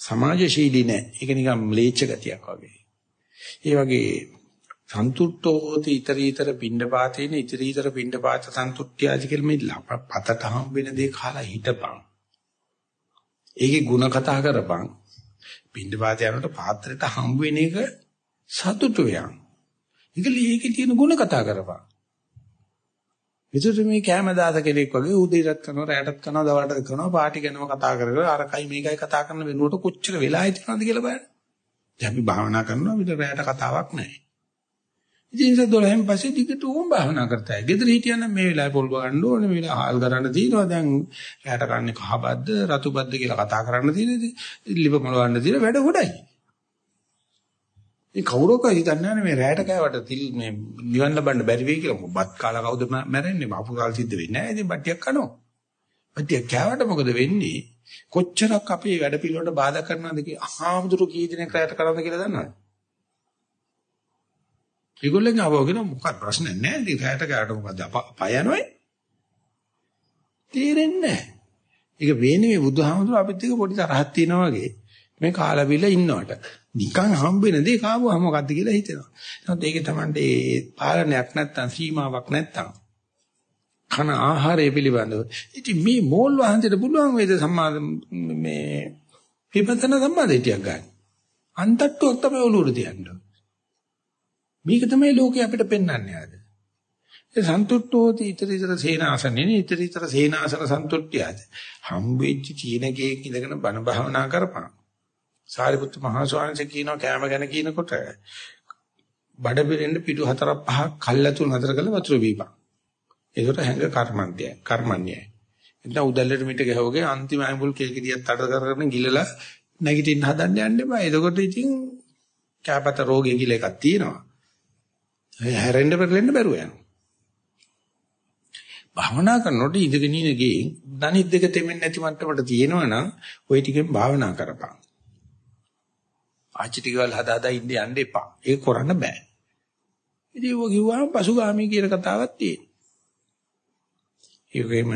සමාජශීලී නෑ ඒක නිකන් ම්ලේච්ඡ ගතියක් වගේ. ඒ වගේ සන්තුට්ඨෝ හෝති iterator පිණ්ඩපාතේන iterator පිණ්ඩපාත සන්තුට්ඨ්‍යාදි කියලා මේ පතට හම් වෙන දේ කාලා හිටපන්. ඒකේ ಗುಣ කතා කරපන්. පින්ඩපාත යනකොට පාත්‍රයට හම්බ වෙන එක සතුටු වෙන. ඒකලි ඒකේ තියෙන ಗುಣ කතා කරපන්. විතර මේ කැමදාස කෙනෙක් වගේ උදේටත් කරනවා රැටත් කරනවා දවල්ටත් කරනවා පාටි ගැනම කතා කරගෙන අරකයි මේකයි කතා කරන වෙනුවට කොච්චර වෙලා හිටිනවද කියලා බලන්න. දැන් අපි භාවනා කරනවා විතර රැට කතාවක් නැහැ. ඉතින් 12න් පස්සේ දිගට ඕම් භාවනා කරතයි. ගෙදර හිටියනම් මේ වෙලාවේ පොල් ගන්න ඕනේ, මේ වෙලාව හාල් ගන්න තියෙනවා. දැන් රැට කන්නේ කහබද්ද, රතුබද්ද කියලා කතා කරන්න තියෙනදී, ලිප මලවන්න තියෙන වැඩ ගොඩයි. මේ කවුරොකයි හිතන්නේ මේ රැට කෑවට තිල් මේ නිවන් ලබන්න බැරි වෙයි කියලා. බත් කාලා කවුද මැරෙන්නේ? අපු කාල සිද්ධ වෙන්නේ නැහැ. ඉතින් බට්ටියක් කනවා. බට්ටියක් කෑවට මොකද වෙන්නේ? කොච්චරක් අපේ වැඩ පිළිවෙලට බාධා කරනවද කියලා අහාමුදුරු කී දිනක් රැට කරනවද කියලා දන්නවද? ඒගොල්ලන් ආවගෙන මොකක්ද ප්‍රශ්නයක් නැහැ. ඉතින් රැට කාට මොකද පය යනවයි. තේරෙන්නේ නැහැ. ඒක වෙන්නේ මේ බුදුහාමුදුරුවෝ අපිත් එක්ක පොඩි තරහක් තියෙනවා වගේ. මේ කාලා බිල ඉන්නවට. නිකන් හම්බෙන දේ කාවුවා මොකද්ද කියලා හිතෙනවා. එහෙනම් ඒකේ තමයි පාලනයක් නැත්තම් සීමාවක් නැත්තම් කන ආහාරය පිළිබඳව. ඉතින් මේ මෝල් වහන්සේට පුළුවන් වේද සම්මා මේ විපතන සම්මාදිටියක් ගන්න. අන්තට්ටුවක් තමයි ඔලුවට තියන්නේ. මේක තමයි ලෝකේ අපිට පෙන්වන්නේ ආද. ඒ සන්තුට්ඨෝති ඊතර ඊතර සේනාසනෙ ඊතර ඊතර සේනාසන සන්තුට්ඨියද. හම්බෙච්ච චීනකේ ඉඳගෙන බණ භාවනා කරපන්. සාරිපුත්ත මහා ස්වාමීන් කියනවා කැම ගැන කියනකොට බඩ පිරෙන්න පිටු හතරක් පහක් කල්ලාතු නතර කරලා වතුර බීපන්. ඒකට හැංග කර්මන්තය කර්මන්නේ. එතන උදැල්ලට මිට ගහවගේ අන්තිම ඇඹුල් කේකෙදියත් අඩ කරගෙන ගිලලා නැගිටින්න හදන්න යන්න එපා. එතකොට ඉතින් කැපත රෝගය කියලා එකක් තියෙනවා. හැරෙන්න පෙරලෙන්න බැරුව යනවා. භාවනා කරනකොට ඉඳගෙන ඉන ගේ දණිත් දෙක තෙමෙන්නේ නැති මට්ටමට තියෙනවනම් ওই ටිකෙන් භාවනා කරපන්. ආච්චි ටිකවල හදා හදා ඉන්න යන්න එපා. ඒක කරන්න බෑ. ඉතින් ඔය කිව්වම පසුගාමී කියන කතාවක් තියෙනවා. ඒකෙම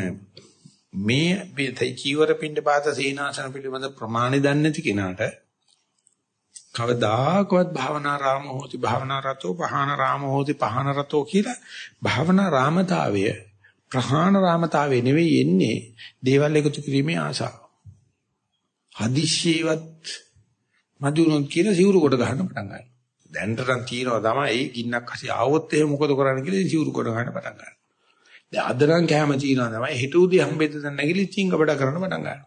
මේ මේ චීවර පින්ඩ පාත සීනාසන පිළිබඳ ප්‍රමාණි දන්නේ නැති කෙනාට කවදාකවත් භාවනා රාම හෝති භාවනා රතෝ පහන රාම හෝති පහන රතෝ කියලා භාවනා රාමතාවය ප්‍රහාණ රාමතාවය නෙවෙයි එන්නේ දේවල් එකතු කිරීමේ ආසාව. හදිස්සියවත් මදුනොත් කියන සිවුරු කොට ගන්න පටන් ගන්නවා. දැන්ටනම් තියෙනවා තමයි ගින්නක් හසි ආවොත් එහෙම මොකද කරන්න කියලා සිවුරු කොට ගන්න පටන් ගන්නවා. දැන් අද නම් කැම තියනවා තමයි හිත උදේ හම්බෙද්ද දැන් නැගිලි චිංග බඩ කරන්න පටන් ගන්නවා.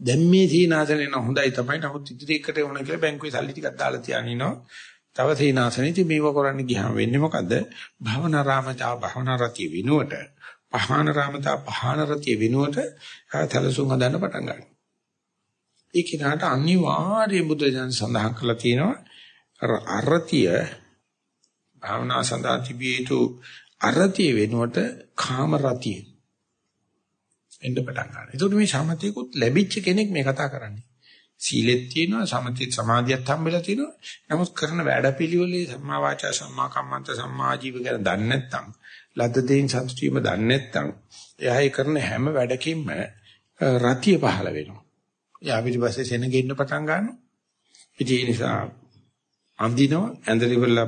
දැන් මේ සීනාසනේ නම් හොඳයි තමයි. නමුත් ඉදිරි එකට වුණ කියලා බැංකුවේ සල්ලි ටිකක් දාලා තියානිනවා. තව සීනාසනේ ඉතින් මේව කරන්න ගියාම වෙන්නේ මොකද? භවනා රාමතා භවනා රතිය විනුවට පහාන රාමතා පහාන රතිය විනුවට තලසුන් හදන්න පටන් ගන්නවා. ඒ කිනාට අනිවාර්ය බුදුජාන සඳහන් කරලා තියෙනවා අර අරතිය භාවනා සඳහා තිබිය යුතු අරතිය වෙනුවට කාම රතිය එන්න පටන් ගන්නවා. ඒකට මේ සමතේකුත් ලැබිච්ච කෙනෙක් මේ කතා කරන්නේ. සීලෙත් තියෙනවා සමතේ සමාධියත් හම්බෙලා තියෙනවා. නමුත් කරන වැඩපිළිවෙලේ සම්මා වාචා සම්මා කම්මන්ත සම්මා ජීව ගැන දන්නේ නැත්නම් ලද්ද දෙයින් සතුටීම දන්නේ නැත්නම් එයා ඒ කරන හැම වැඩකින්ම රතිය පහළ වෙනවා. එයා පිටිපස්සේ සෙනගෙන්න පටන් ගන්නවා. ඉතින් ඒ නිසා අඳිනවා ඇඳලිවල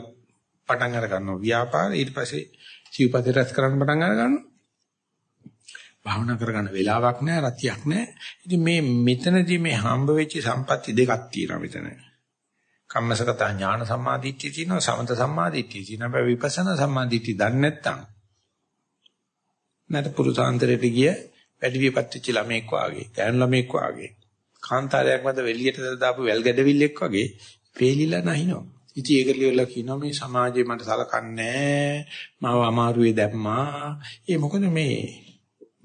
පටන් අර ගන්නවා ව්‍යාපාර ඊට පස්සේ සිව්පතේ රැස් කරන්න පටන් අර ගන්නවා. භාවනා කරගන්න වෙලාවක් නැහැ රතියක් නැහැ. ඉතින් මේ මෙතනදී මේ හම්බ වෙච්ච සම්පatti දෙකක් තියෙනවා මෙතන. කම්මසගත ඥාන සම්මාදිට්ඨිය තියෙනවා සමත සම්මාදිට්ඨිය තියෙනවා. හැබැයි විපස්සනා සම්මාදිට්ඨිය දන්නේ නැත්නම් නැට පුරුසාන්තරයට ගිය වැඩි විපත් වෙච්ච ළමෙක් වාගේ, ගෑනු ළමෙක් වාගේ, කාන්තාරයක් මත වෙලියට දාපු වැල් ගැඩවිල්ලෙක් වාගේ වේලිලා නැහිනවා. ඉතින් ඒක ලියලා කියනවා මේ සමාජයේ මට සලකන්නේ මාව අමාරුවේ දැම්මා. ඒ මොකද මේ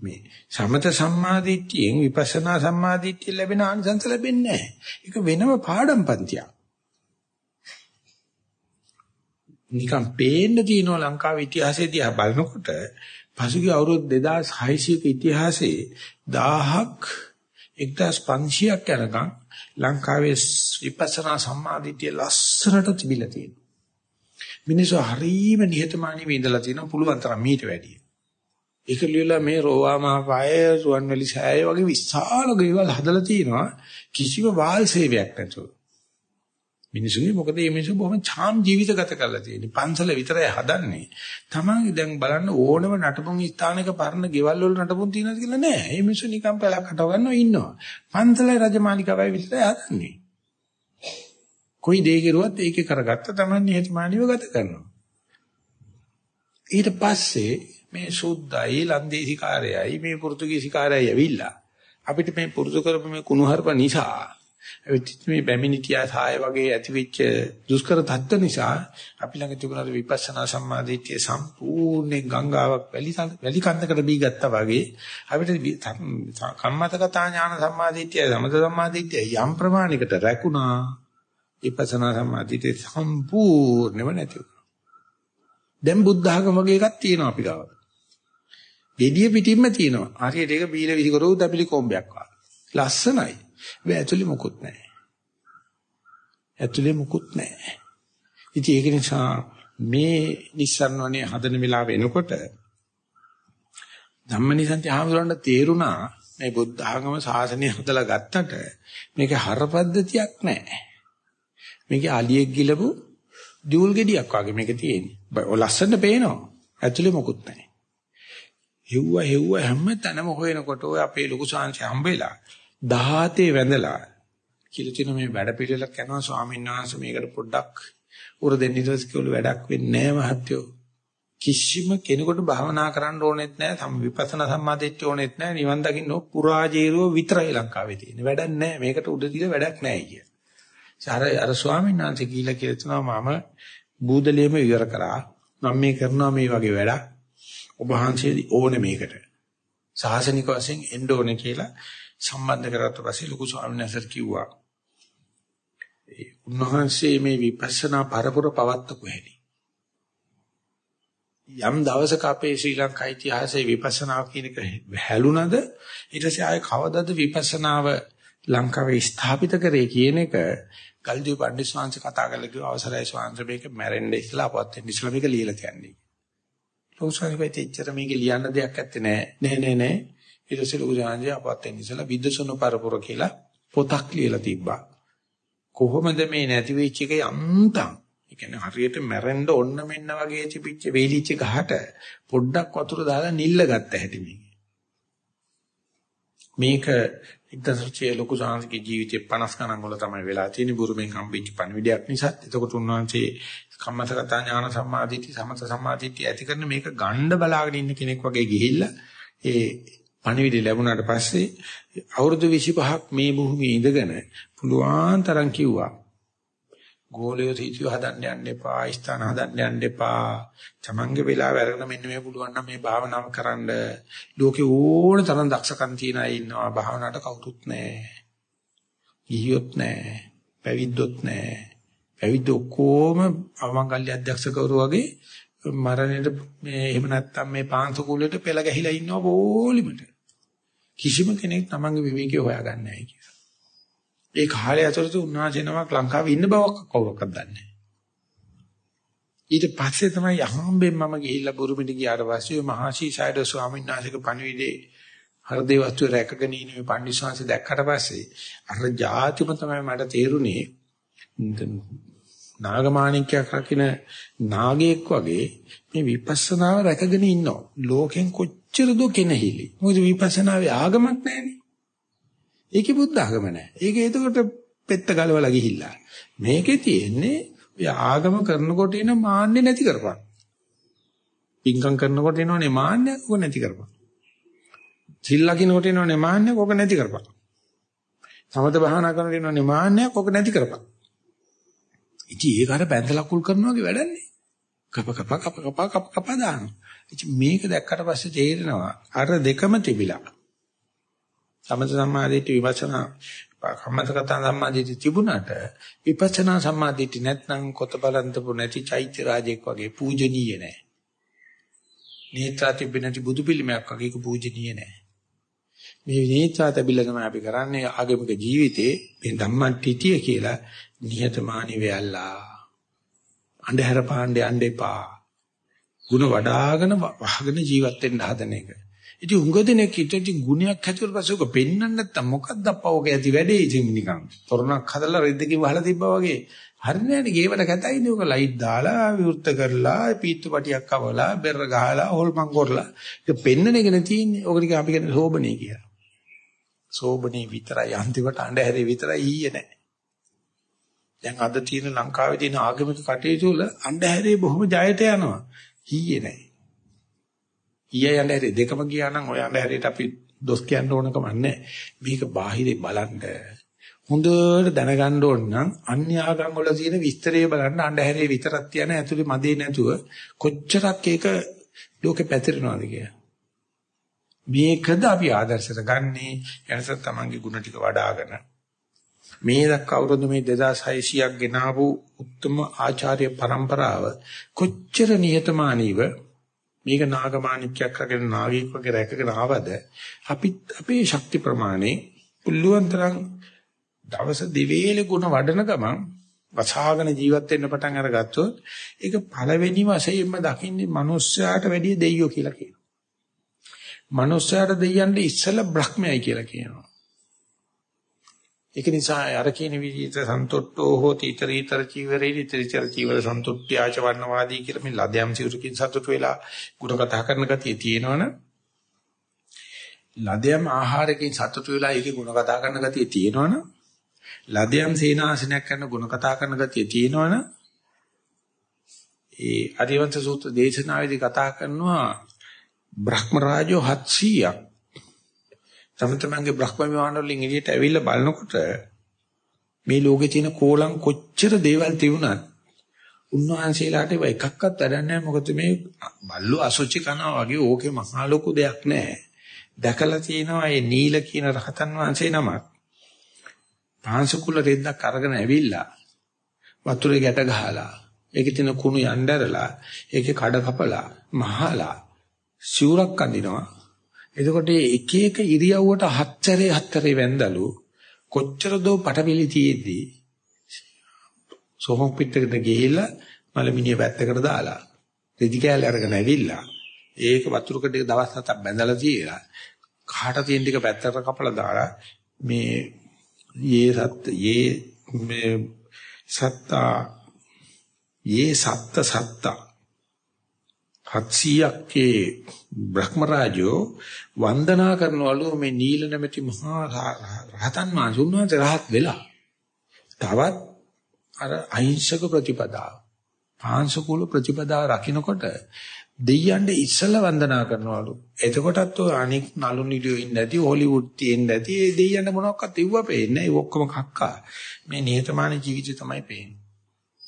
මේ සමත සම්මාදිට්ඨියෙන් විපස්සනා සම්මාදිට්ඨිය ලැබෙන ආනිසංස ලැබෙන්නේ නැහැ. ඒක වෙනම පාඩම් පන්තියක්. නිකන් පේන්න තියෙනවා ලංකාවේ ඉතිහාසය දිහා බලනකොට පසුගිය අවුරුදු 2600ක ඉතිහාසයේ 1000ක් 1500ක් යනකම් ලංකාවේ විපස්සනා සම්මාදිටිය ලස්සනට තිබිලා තියෙනවා. මිනිස්සු හරීම නිහතමානීව ඉඳලා තියෙනවා පුළුවන් තරම් මීට වැඩිය. ඒක ලියලා මේ රෝවා මහපාය රුවන්වැලි සෑය වගේ විශාල ගෙවල් හදලා තියෙනවා කිසිම වාල් සේවයක් නැතුව. මිනිසුන්ගේ මොකද මේ මිනිස්සු බොහොම ඡාම් ජීවිත ගත කරලා තියෙන්නේ. පන්සල විතරයි හදන්නේ. Taman දැන් බලන්න ඕනම නටපුන් ස්ථානයක පරණ ගෙවල් වල නටපුන් තියෙනවද කියලා නෑ. මේ මිනිස්සු නිකන් පැලක් හටව ගන්නවා ඉන්නවා. පන්සලයි රජමාලිකාවයි විතරයි හදන්නේ. කොයි දේ කෙරුවත් ඒකේ කරගත්ත Taman නිහතමානීව ගත කරනවා. ඊට පස්සේ මේ සුද්දයි ලන්දේසිකාරයයි මේ පෘතුගීසිකාරයයි ඇවිල්ලා අපිට මේ පුරුදු කරපු මේ කුණුහරුප නිසා මේ බැමිණිටියා සාය වගේ ඇතිවෙච්ච දුෂ්කර තත්ත්ව නිසා අපි ළඟ තිබුණ විපස්සනා සම්මාදිටිය සම්පූර්ණ ගංගාවක් වැලි වැලි කන්දකට බී ගත්තා වගේ අපිට කම්මතකතා ඥාන සම්මාදිටිය සමත සම්මාදිටිය යම් ප්‍රමාණයකට රැකුණා විපස්සනා සම්මාදිටිය සම්පූර්ණව නැති වුණා දැන් බුද්ධ ආගම වගේ එකක් තියෙනවා අපි ගාව. Gediya pitimma තියෙනවා. හරියට ඒක බීල විසිකරෝ දබිලි කොම්බයක් වගේ. ලස්සනයි. මේ ඇතුලේ මොකුත් නැහැ. ඇතුලේ මොකුත් නැහැ. ඉතින් ඒක නිසා මේ නිස්සරණවනේ හදන වෙලාව වෙනකොට ධම්මනිසන්ති ආමරණ තේරුණා මේ බුද්ධ ආගම ශාසනය හදලා ගත්තට මේක හරපද්ධතියක් නැහැ. මේක අලියෙක් ගිලපු දියුල් ගෙඩියක් වගේ මේක තියෙන්නේ. ඔය ලස්සන පේනවා. ඇතුලේ මොකුත් නැහැ. හෙව්ව හෙව්ව හැම තැනම හොයනකොට ඔය අපේ ලොකු සාංශය හම්බෙලා 17 වැඳලා කියලා තියෙන මේ වැඩ පිළිවෙලක් කරනවා ස්වාමීන් වහන්සේ මේකට පොඩ්ඩක් උර දෙන්න ඉතස් කියලා වැඩක් වෙන්නේ නැහැ මහත්තයෝ. කිසිම කෙනෙකුට භාවනා කරන්න ඕනෙත් නැහැ සම් විපස්සනා සම්මාදිට්ඨිය ඕනෙත් නැහැ නිවන් දකින්න පුරාජීරෝ විතරයි ලංකාවේ තියෙන්නේ. වැඩක් නැහැ. මේකට උඩ දීලා වැඩක් නැහැ කිය. අර අර ස්වාමීන් වහන්සේ කියලා කියලා තුනවා මම බූදලියම ඉවර කරා. මම මේ කරනවා මේ වගේ වැඩක්. ඔබ වහන්සේ ඕනේ මේකට සාසනික වශයෙන් එන්න ඕනේ කියලා සම්බන්ධ කරගත්ත පස්සේ ලොකු ස්වාමීන් වහන්සේ කිව්වා ඒ උන්වහන්සේ මේ විපස්සනා පරපුර පවත්වපු හැටි යම් දවසක අපේ ශ්‍රී ලංකා ඉතිහාසයේ විපස්සනාව කියන එක හැලුණද ඊට පස්සේ ආයේ කවදද විපස්සනාව ලංකාවේ ස්ථාපිත කරේ කියන එක ගල්දිව පණ්ඩිත ස්වාමීන් කතා කරලා කිව්ව අවසරයි ස්වාමීන් මේක මැරෙන්න ඉස්සලා අපවත් වෙන්න ඉස්සලා මේක ලියලා තියන්නේ. ලොකු ස්වාමීන් වහන්සේ මේක ලියන්න දෙයක් නැත්තේ නෑ. නෑ නෑ නෑ. ඊට පස්සේ ලොකු ජානජය අපවත් වෙන්න ඉස්සලා විද්දසුණු පරපුර කියලා පොතක් ලියලා තිබ්බා. කොහොමද මේ නැති වෙච්ච එක යන්තම් ඒ කියන්නේ හරියට මැරෙන්න ඕන්න මෙන්න වගේ තිබිච්ච වේලිච්ච ගහට පොඩ්ඩක් වතුර දාලා නිල්ල ගත්ත හැටි මේක. මේක ඉදසර්චයේ ලොකු සාංශික ජීවිතේ 50 ගණන් වල තමයි වෙලා තියෙන්නේ බුරුමෙන් හම්බෙච්ච පණිවිඩයක් නිසා. එතකොට උන්වහන්සේ කම්මසගත ඥාන සම්මාදිට්ඨි සමත සම්මාදිට්ඨි ඇති කරන මේක ගණ්ඩ බලාගෙන ඉන්න කෙනෙක් වගේ ගිහිල්ලා ඒ පණිවිඩය ලැබුණාට පස්සේ අවුරුදු 25ක් මේ භූමියේ ඉඳගෙන පුළුවන් තරම් කිව්වා ගෝලියෝ සීතිය හදන්න යන්න එපා, ස්ථාන හදන්න යන්න එපා. තමන්ගේ වෙලාව අරගෙන මෙන්න මේ පුළුවන් නම් මේ භාවනාව කරන්න. ලෝකේ ඕන තරම් දක්ෂකම් තියන අය ඉන්නවා. භාවනාවට කවුරුත් නැහැ. ගිහියොත් නැහැ. පැවිද්දොත් නැහැ. පැවිද්ද ඔක්කොම අවමංගල්‍ය අධ්‍යක්ෂකවරු වගේ මරණයට මේ එහෙම නැත්තම් මේ පාංශු කුලයට පෙළ ගැහිලා ඉන්නවා බෝලිමට. කිසිම කෙනෙක් තමන්ගේ විවේකී හොයාගන්නේ නැහැ ඒ කාලය ඇතුළත උන්වහන්සේ නමක් ලංකාවේ ඉන්න බවක් කවුරක්වත් දන්නේ නැහැ. ඊට පස්සේ තමයි අහම්බෙන් මම ගිහිල්ලා බුරුමිට ගියාට පස්සේ මහසි සයිඩ ස්වාමීන් වහන්සේගේ පණිවිඩේ හෘදේ වස්තු රැකගෙන ඉන්න මේ පණ්ඩිස්වාංශ දැක්කට පස්සේ අර જાතිම තමයි මට තේරුනේ නාගමාණික්‍යයක් රකින්න නාගයෙක් වගේ මේ විපස්සනාව රැකගෙන ඉන්නවා. ලෝකෙන් කොච්චර දෝ කෙනහිලි. මොකද විපස්සනාවේ ආගමක් නැහැනේ. ඒකේ බුද්ධ ආගම නැහැ. ඒකේ එතකොට පෙත්ත ගලවලා ගිහිල්ලා. මේකේ තියෙන්නේ ඔය ආගම කරනකොට එන මාන්නේ නැති කරපන්. පිංකම් කරනකොට එනවනේ මාන්නේ ඔක නැති කරපන්. සිල් ලකිනකොට එනවනේ මාන්නේ ඔක නැති කරපන්. සමත භාවනා කරනකොට එනවනේ මාන්නේ ඔක නැති කරපන්. ඉතින් ඒක අර බැඳලා කුල් කරනවා වගේ වැඩන්නේ. කප කප කප කප කප කප දානවා. ඉතින් මේක දැක්කට පස්සේ තේරෙනවා අර දෙකම තිබිලා. සමත සම්මාදිට්ඨි විපස්සනා කම්මසගත සම්මාදිට්ඨි තිබුණාට විපස්සනා සම්මාදිට්ඨි නැත්නම් කොත බලන්තපු නැති චෛත්‍ය රාජෙක් වගේ පූජනීය නැහැ. නේත්‍රා තිබෙනටි බුදු පිළිමයක් වගේ ඒක පූජනීය නැහැ. මේ නේත්‍රා තිබිල්ල තමයි අපි කරන්නේ ආගමික ජීවිතේ මේ ධම්මටිතිය කියලා නිහතමානී වෙයල්ලා. අන්ධහැර පාණ්ඩේ යන්න එපා. ಗುಣ වඩාගෙන වහගෙන ජීවත් වෙන්න හදන එක. ඉතින් උඟ දෙනෙක් ඉතින් ගුණයක් හැදුවට පස්සේ ඔක පෙන්වන්න නැත්තම් මොකක්ද අප්පා ඔක ඇති වැඩේ ඉතින් නිකන්. තොරණක් හදලා රෙද්දකින් වහලා තිබ්බා වගේ. හරිනේ නෑනේ ගේවට කැතයිනේ ඔක ලයිට් දාලා විවෘත කරලා පීත්තු පටියක් කවලා බෙර ගහලා හොල්මන් කරලා ඒක පෙන්නන එකනේ තියෙන්නේ. ඔක ටික අපි කියන්නේ සෝබනේ කියලා. සෝබනේ විතරයි අන්තිමට අඬහැරේ විතරයි ඊයේ නෑ. දැන් අද තියෙන ලංකාවේ තියෙන ආගමික කටයුතු වල අන්ධහැරේ බොහොම ජයයට යනවා. ඊයේ නැහැ. ඊයේ අන්ධහැරේ දෙකම ගියා නම් ওই අන්ධහැරේට අපි දොස් කියන්න ඕනකම නැහැ. මේක බාහිරේ බලන්න. හොඳට දැනගන්න ඕන නම් අන්‍ය ආගම් වල තියෙන විස්තරය බලන්න අන්ධහැරේ විතරක් තියන ඇතුලේ මදේ නැතුව කොච්චරක් ඒක ලෝකෙ පැතිරෙනවද කියලා. මේකද අපි ආදර්ශයට ගන්නේ. එනසත් තමන්ගේ ಗುಣ ටික වඩ아가න මේ දක්වා අවුරුදු මේ 2600ක් ගෙනාවු උත්තම ආචාර්ය પરම්පරාව කොච්චර නිහතමානීව මේක නාගමාණික්යක් රැගෙන නාගයෙක් වගේ රැකගෙන ආවද අපි අපේ ශක්ති ප්‍රමාණය පුළුවන් තරම් දවස් දෙවේලේ ගුණ වඩන ගමන් වසහාගෙන ජීවත් වෙන්න පටන් අරගත්තොත් ඒක පළවෙනි වශයෙන්ම දකින්නේ මිනිස්සයාට වැඩිය දෙයියෝ කියලා කියනවා. මිනිස්සයාට දෙයියන්ට ඉස්සෙල්ලා බ්‍රහ්මයයි කියලා කියනවා. ඒක නිසා අර කියන විදිහට සන්තොට්ඨෝ හෝති ඊතරීතර චීවරේ ඊතරීතර චීවර සන්තුට්ඨ්‍ය ආචවන්නවාදී කියලා මේ ලදයම් සිවුරකින් සතුට වෙලා ගුණ කතා කරන ගතිය තියෙනවනේ. ලදයම් ආහාරකින් සතුට වෙලා ඒකේ ගුණ කතා කරන ගතිය තියෙනවනේ. ලදයම් සේනාසනයක් කරන ගුණ කතා කරන ගතිය තියෙනවනේ. ඒ අරිවංශ සූත්‍ර දේශනාවේදී කතා කරනවා බ්‍රහ්ම රාජෝ 700ක් තම තමන්ගේ බ්‍රහ්ම විමාන වලින් එළියට ඇවිල්ලා බලනකොට මේ ලෝකේ තියෙන කෝලම් කොච්චර දේවල් තිබුණත් උන්වහන්සේලාට ඒව එකක්වත් වැඩක් නැහැ. මොකද මේ බල්ලු අසුචි කනවා වගේ ඕකේ මහා ලොකු දෙයක් නැහැ. දැකලා තියෙනවා මේ නීල කියන රහතන් වහන්සේ නමක්. පාංශකුල රෙද්දක් අරගෙන ඇවිල්ලා වතුරේ ගැට ගහලා ඒකේ තියෙන කුණු යnderලා ඒකේ කඩ කපලා මහලා සිවුරක් අඳිනවා. එතකොට එක එක ඉරියව්වට හතරේ හතරේ වැන්දලු කොච්චර දෝ පටවිලි තියේදී සෝහොක් පිටකට ගිහිල්ලා මලමිනිය පැත්තකට දාලා රෙදි කෑල්ල අරගෙන ඇවිල්ලා ඒක වතුරකට දවස් හතක් බැඳලා තියලා කාට තියෙන ටික පැත්තකට කපලා දාලා මේ යේ සත්ත යේ මේ සත්තා යේ සත්ත සත්තා 700ක්ේ බ්‍රහ්ම රාජෝ වන්දනා කරනවලු මේ නීල නැමැති මහා රහතන් වහන්සේ උන්වහන්සේ රහත් වෙලා. තවත් අර අහිංසක ප්‍රතිපදාව. පාංශකූල ප්‍රතිපදාව රකින්නකොට දෙයියන්ට ඉස්සලා වන්දනා කරනවලු. එතකොටත් ඔය අනික් නලු නිලියෝ ඉන්නේ නැති හොලිවුඩ් තියෙන්නේ නැති ඒ දෙයියන්ට මොනවක්වත් ඉව්ව පේන්නේ නැහැ. ඒ ඔක්කොම කක්කා. මේ නිහතමානී ජීවිතය තමයි පේන්නේ.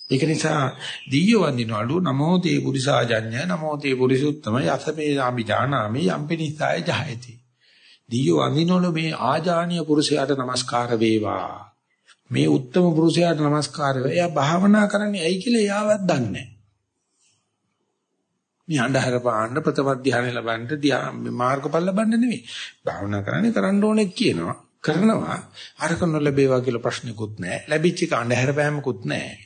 ඒක නිසා දීය වඳිනවලු නමෝ තේ පුරිසාජඤ්ඤ නමෝ තේ පුරිසුත්තම යසමේ අභිජානාමි යම්පිනිසාය ජහයති. දීය වඳිනවලු මේ ආජානීය පුරුෂයාට নমස්කාර වේවා. මේ උත්තම පුරුෂයාට নমස්කාර වේවා. එයා භාවනා කරන්නේ ඇයි කියලා එයාවත් දන්නේ නැහැ. මේ අන්ධහර පාන්න ප්‍රථම ධ්‍යාන ලැබන්න ධ්‍යාන මාර්ගඵල ලබන්න නෙමෙයි. භාවනා කරන්නේ කරන්න ඕනේ කියනවා. කරනවා අරක නොලැබේවා කියලා ප්‍රශ්නකුත් නැහැ. ලැබිච්ච එක අන්ධහර පෑමකුත් නැහැ.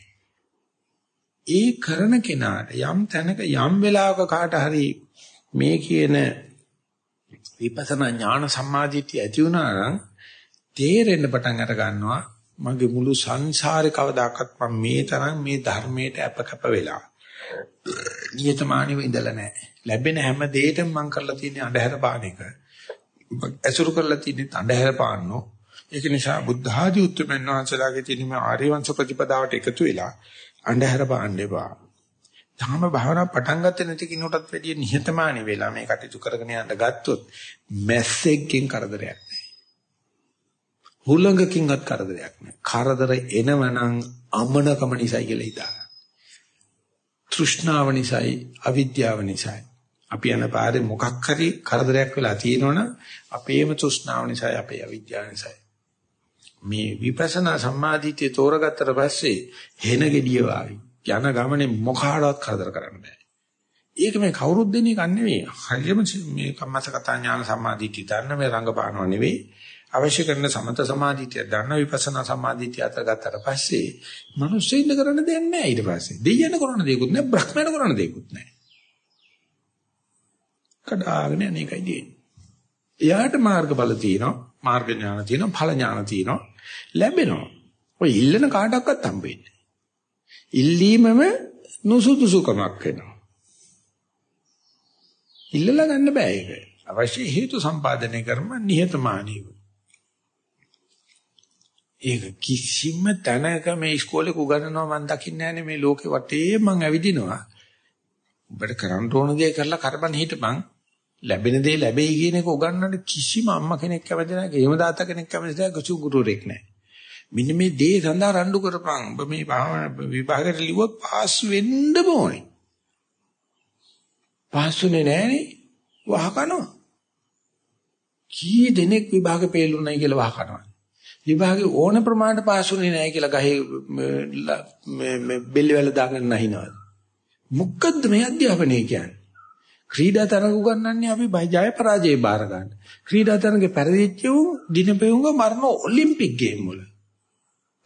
ඒ කරන කෙනාට යම් තැනක යම් වෙලාවක කාට හරි මේ කියන විපස්සනා ඥාන සම්මාදිටිය ඇති වුණා නම් තේරෙන්න පටන් අර ගන්නවා මගේ මුළු සංසාරේ කවදාකවත් මම මේ තරම් මේ ධර්මයට අපකප වෙලා නියතමානීව ඉඳලා නැහැ. ලැබෙන හැම දෙයකම මම කරලා තියෙන්නේ අඳුර පාන එක. ඇසුරු කරලා තියෙන්නේ අඳුර පාන්නෝ. ඒක නිසා බුද්ධ ආදී උත්තරමන් වහන්සේලාගේ තියෙන මේ ආර්ය වංශ ප්‍රතිපදාවට එකතු වෙලා අඳුර පාන්න එපා. තාම භාවනා පටන් ගත්තේ නැති කිනුටත් වැඩිය නිහතමානී වෙලා මේ කටයුතු කරගෙන යන්න ගත්තොත් මැස්සෙක්ගෙන් කරදරයක් නැහැ. හුලඟකින්වත් කරදරයක් නැහැ. කරදර එනවනම් අමනකම නිසා කියලා හිතා. තෘෂ්ණාව නිසායි අවිද්‍යාව නිසායි. අපි යන පාරේ මොකක් හරි කරදරයක් වෙලා තියෙනවනම් අපේම තෘෂ්ණාව නිසායි අපේ අවිද්‍යාව නිසායි. මේ විපස්සනා සම්මාදිටිය තෝරගත්තට පස්සේ හෙන gediya වාගේ යන ගමනේ මොකාටවත් කරදර කරන්න බෑ. ඒක මේ කවුරුත් දෙන එක නෙවෙයි. හරියම මේ කම්මසගත ඥාන සම්මාදිටිය දන්න මේ රංගපානව නෙවෙයි. අවශ්‍ය කරන සමත සමාධිතිය දන්න විපස්සනා සමාධිතිය අතර ගත්තට පස්සේ මිනිස්සුන්ට කරන්න දෙයක් නැහැ ඊට පස්සේ. දෙයියන කරන්න දෙයක්වත් නැහැ, බ්‍රහ්මයන් කරන්න දෙයක්වත් නැහැ. කඩාගෙන අනේකයි දෙන්නේ. එයාට මාර්ගඵල තියෙනවා, මාර්ග ඥාන තියෙනවා, ඵල ඥාන තියෙනවා, ලැබෙනවා. ඔය ඉල්ලන කාටවත් හම්බෙන්නේ. ඉල්ලීමම නුසුදුසුකමක් වෙනවා. ඉල්ලලා ගන්න බෑ ඒක. අවශ්‍ය හේතු සම්පාදනය කරම නිහතමානීව. ඒක කිසිම තැනක මේ ඉස්කෝලේ උගන්වනවා මම දකින්නේ නැහැ මේ ලෝකේ වටේ මං ඇවිදිනවා. ඔබට කරන්න ඕන දේ කරලා කරබන් හිටපන්. ලැබෙන දේ ලැබෙයි කියන එක උගන්වන්න කිසිම අම්මා කෙනෙක් කැමති නැහැ. ගේම දාතා කෙනෙක් කැමති නැහැ. ගසු ගුරුරෙක් නැහැ. මෙන්න මේ දේ සඳහා රණ්ඩු කරපන්. ඔබ මේ විභාගයට ලිව්වොත් පාස් වෙන්න ඕනේ. පාස්ුනේ නැහනේ. වහකනවා. කී දෙනෙක් විභාග පෙළුණයි කියලා වහකනවා. විභාගේ ඕන ප්‍රමාණයට පාසුනේ නැහැ කියලා ගහේ මේ බෙල්ල වල දාගෙන නැහිනවද මොකද්ද මේ අධ්‍යාපනය කියන්නේ ක්‍රීඩා තරඟ උගන්වන්නේ අපි ජය පරාජය බාර ගන්න. ක්‍රීඩා තරඟේ පෙරදිච්ච උන් දිනපෙවුංග මරණ ඔලිම්පික් ගේම් වල.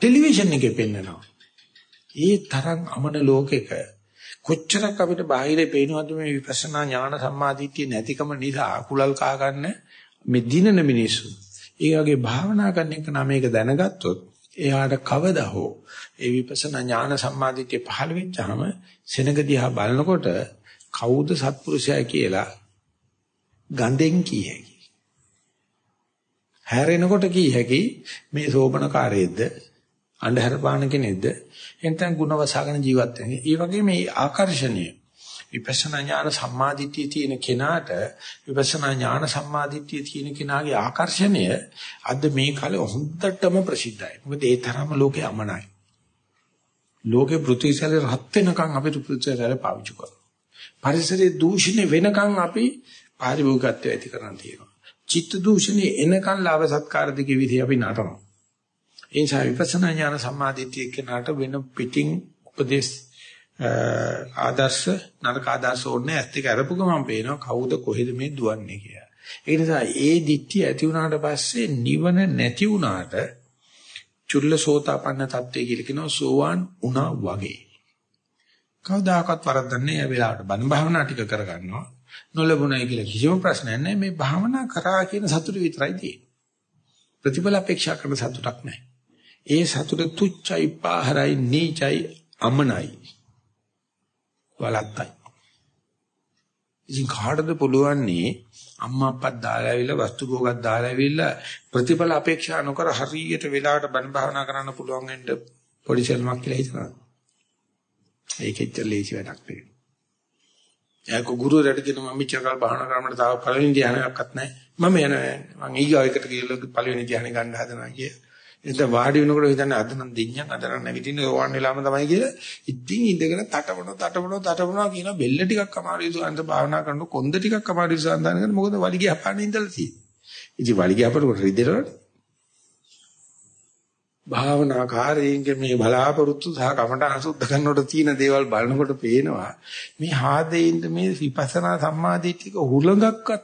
ටෙලිවිෂන් එකේ පෙන්නනවා. ඒ තරම් අමන ලෝකෙක කොච්චරක් අපිට බාහිරේ පේනවද මේ විපස්සනා ඥාන සම්මාදිට්ඨිය නැතිකම නිසා කුලල් කා ගන්න මේ දිනන මිනිස්සු. ඒ වගේ භාවනා කරන එක නම් මේක දැනගත්තොත් එයාට කවදා හෝ ඒ විපස්සනා ඥාන සම්මාදිටිය පහළ වෙච්චාම සෙනග දිහා බලනකොට කවුද සත්පුරුෂයා කියලා ගඳෙන් කිය හැකි. හැරෙනකොට කිය හැකි මේ සෝබනකාරයේද අන්ධහර පාන කෙනෙක්ද එතෙන් ಗುಣ වසාගෙන ජීවත් වෙන. ඒ වගේ මේ ආකර්ෂණය විපස්සනා ඥාන සම්මාදිට්ඨිය තියෙන කෙනාට විපස්සනා ඥාන සම්මාදිට්ඨිය තියෙන කෙනාගේ ආකර්ෂණය අද මේ කාලේ හොඳටම ප්‍රසිද්ධයි. මොකද ඒ තරම ලෝකේ අමනයි. ලෝකේ පෘථිවිසල රත් වෙනකන් අපි පෘථිවිසල පාවිච්චි කරනවා. පරිසරයේ දූෂණය වෙනකන් අපි පාරිභෝගිකත්වය ඇති කරන් තියෙනවා. චිත්ත දූෂණය එනකන් ලාභ සත්කාර දිගේ විදි අපි නටනවා. ඒ නිසා විපස්සනා ඥාන සම්මාදිට්ඨිය කෙනාට වෙන පිටින් උපදේශ ආදර්ශ නරක ආදර්ශ ඕනේ ඇත්ත එක අරපු ගමන් පේනවා කවුද කොහෙද මේ දුවන්නේ කියලා. ඒ නිසා ඒ දිට්ඨිය ඇති වුණාට පස්සේ නිවන නැති වුණාට චුල්ලසෝතාපන්න තත්ත්වයේ කියලා කියනවා සෝවාන් වුණා වගේ. කවදාකවත් වරද්දන්නේ ඒ වෙලාවට බණ භාවනා ටික කරගන්නවා. නොලබුණයි කියලා කිසිම ප්‍රශ්නයක් නැහැ. මේ භාවනා කරා කියන සතුට විතරයි තියෙන්නේ. ප්‍රතිඵල අපේක්ෂා කරන සතුටක් නැහැ. ඒ සතුට තුච්චයි, පාහරයි, නීචයි, අමනයි. වලත්තයි. ඉතින් කාටද පුළුවන්නේ අම්මා අප්පත් දාලා ඇවිල්ලා වස්තු භෝගයක් දාලා ඇවිල්ලා ප්‍රතිඵල අපේක්ෂා නොකර හරියට වෙලාවට බණ භාවනා කරන්න පුළුවන් වෙන්න පොඩි සල්මක් කියලා හිතනවා. ඒකෙච්ච ලේසි වැඩක් නෙවෙයි. ඒක ගුරුවරයාට කියන මම මෙච්චර කාල භාවනා කරාමට තාම පළවෙනි ධ්‍යානයක්වත් නැහැ. මම යනවා. මං ඊගාව එකට ගිහලා පළවෙනි ධ්‍යානෙ ගන්න හදනවා කිය. එතන වාඩි වෙනකොට හිතන්නේ අද නම් දෙඤ්ඤම් අද නම් නැගිටින්නේ ඕවන් වෙලාම තමයි කියලා. ඉතින් ඉඳගෙන තටමන තටමන තටමනවා කියන බෙල්ල ටිකක් අමාරුයි සුවන්ත භාවනා කරනකොට කොන්ද ටිකක් අමාරුයි සුවන්තන කරන මොකද වලිගය හපාන්නේ ඉඳලා තියෙන්නේ. ඉතින් වලිගය හපනකොට රිදෙනවනේ. භාවනාකාරයන්ගේ මේ බලාපොරොත්තු සහ කමඨ අසුද්ධ කරනකොට තියෙන දේවල් බලනකොට පේනවා මේ හාදේින්ද මේ විපස්සනා සම්මාදිටික හුලඟක්වත්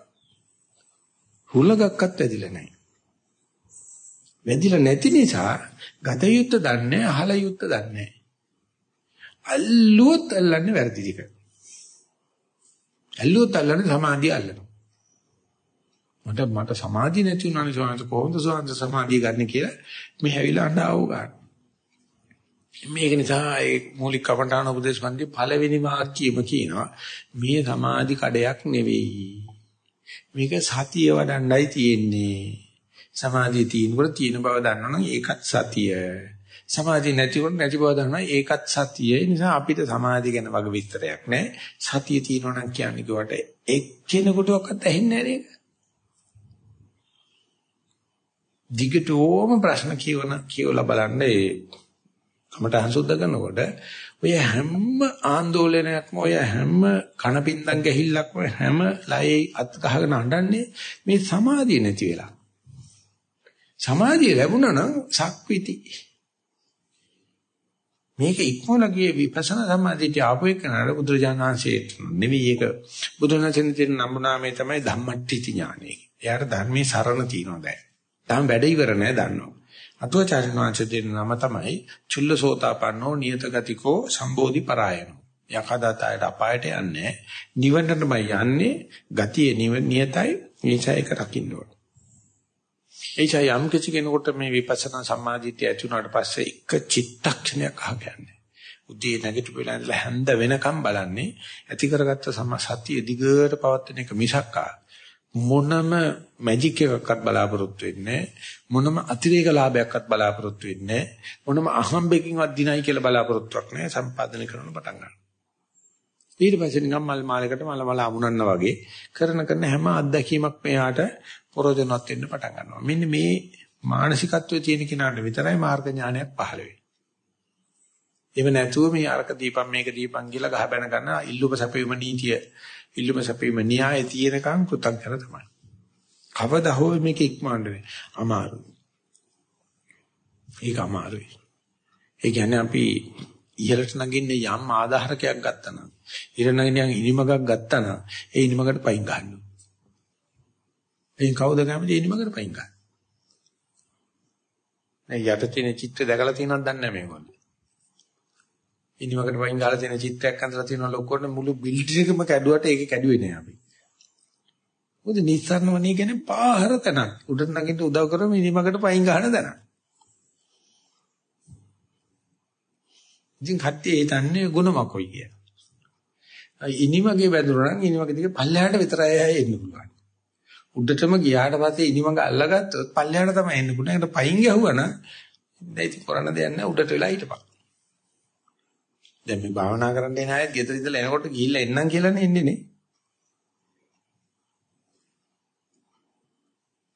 හුලඟක්වත් ඇදිලා නැහැ. වැදිලා නැති නිසා ගත යුත්ත දන්නේ අහල යුත්ත දන්නේ අල්ලුවොත් අල්ලන්නේ වැරදි ටික. අල්ලුවොත් අල්ලන්නේ සමාධිය අල්ලනවා. මට මට සමාධිය නැති වුණානේ සෝන්ත කොහොමද සෝන්ත සමාධිය ගන්න කියලා මේ හැවිලා අඬාව ගන්න. මේක නිසා ඒ මූලික කමඨාන උපදේශ පන්ති පළවෙනි වාක්‍යෙම කියනවා මේ සමාධි කඩයක් නෙවෙයි. මේක සතිය වඩන්නයි තියෙන්නේ. සමාධිය තියෙනකොට තියෙන බව දන්නවනම් ඒකත් සතිය. සමාධිය නැතිකොට නැති බව දන්නවා ඒකත් සතිය. ඒ නිසා අපිට සමාධිය ගැන වගේ විස්තරයක් නැහැ. සතිය තියෙනවා නම් කියන්නේ කිව්වට එක්කෙනෙකුටවත් ඇහෙන්නේ නැහැ නේද? දිගටම ප්‍රශ්න කියවන කියවලා බලන්න ඒ කමටහන් සුද්ධ කරනකොට ඔය හැම ආందోලනයක්ම ඔය හැම කණපින්දම් ගැහිල්ලක්ම හැම ලයේ අත් ගහගෙන අඬන්නේ මේ සමාධිය නැති වෙලා. සමාධිය ලැබුණා නම් සක්විති. මේක ඉක්මවලා ගියේ විපස්සනා සමාධියට ආපු එකනට බුදුරජාණන්සේ නෙවෙයි ඒක බුදුරජාණන් දෙන නම්ුණාමේ තමයි ධම්මට්ටි ඥානෙ. එයාට ධර්මයේ සරණ තියනවා දැන්. තාම වැඩ ඉවර නෑ දන්නවා. අතුවාචාර්ය වංශ දෙන නම තමයි චුල්ලසෝතාපන්නෝ නියත ගතිකෝ සම්බෝධි පරායනෝ. යකදාතයට අපායට යන්නේ නිවනටමයි යන්නේ ගතිය නියතයි ඒචයක රකින්න ඕන. ඒචය යම් කිසි කෙනෙකුට මේ විපස්සනා සම්මාදිටිය ඇති වුණාට පස්සේ එක චිත්තක්ෂණයක් අහගන්නේ. උදේ නැගිට වෙලා ඉඳලා හැන්ද වෙනකම් බලන්නේ ඇති කරගත්ත සම සතිය දිගට පවත්වන එක මිසක්කා මොනම මැජික් එකක්වත් බලාපොරොත්තු වෙන්නේ මොනම අතිරේක ලාභයක්වත් බලාපොරොත්තු වෙන්නේ මොනම අහම්බෙකින්වත් දිනයි කියලා බලාපොරොත්තුවක් නැහැ. සම්පාදනය කරන්න පටන් ගන්නවා. ඊට පස්සේ නිකම් මල් මාලයකට මල මල අමුණන්න වගේ කරන කරන හැම අත්දැකීමක් මෙයාට පරෝජනවත් වෙන්න පටන් ගන්නවා. මෙන්න මේ මානසිකත්වයේ තියෙන කෙනාට විතරයි මාර්ග ඥානයක් පහළ වෙන්නේ. එහෙම නැතුව මේ අරක දීපම් මේක දීපම් කියලා ගහ බැන ගන්න ඉල්ලුම සැපීම නීතිය ඉල්ලුම සැපීම න්‍යාය තියෙනකම් කෘතඥර තමයි. කවදා හෝ මේක ඉක්මවන්න වෙයි. අමාරුයි. ඒක අමාරුයි. ඒ කියන්නේ අපි ඉහළට නගින්නේ යම් ආධාරකයක් ගත්තා නම් ඉර නගින්න ඉනිමගක් ගත්තා නම් ඒ ඉනිමකට පයින් ගන්නවා. එයින් කවුද කැමති ඉනිමකට පයින් ගන්න? මේ යට තියෙන චිත්‍රය දැකලා තියෙනවද දන්නේ නැහැ මේගොල්ලෝ. ඉනිමකට වයින් ගාලා තියෙන චිත්‍රයක් අඳලා තියෙනවා ලොක්කොට මුළු බිල්ඩින් එකම කැඩුවට ඒක කැඩුවේ නෑ අපි. මොකද නිස්සාරණ වණී කියන්නේ පාහර තැනක්. උඩට නගින්න උදව් කරම ඉනිමකට පයින් ගහන තැනක්. ඉතින් කට්ටිය ඒ තන්නේ ගුණමකොයි කිය. ඉනිමගේ බැඳුණා නම් ඉනිමගේ දිගේ පල්ලෙහාට විතරයි ආයේ එන්න පුළුවන්. උඩටම ගියාට පස්සේ ඉනිමඟ අල්ලගත්තොත් පල්ලෙහාට තමයි එන්න පුළුවන්. ඒකට පයින් ගැහුවා නම් දැන් ඉතින් කරන්න දෙයක් නැහැ උඩට වෙලා හිටපන්. දැන් මේ භාවනා කරන්න එන අයත් ගෙදර ඉඳලා එනකොට ගිහිල්ලා එන්නම් කියලානේ එන්නේ නේ.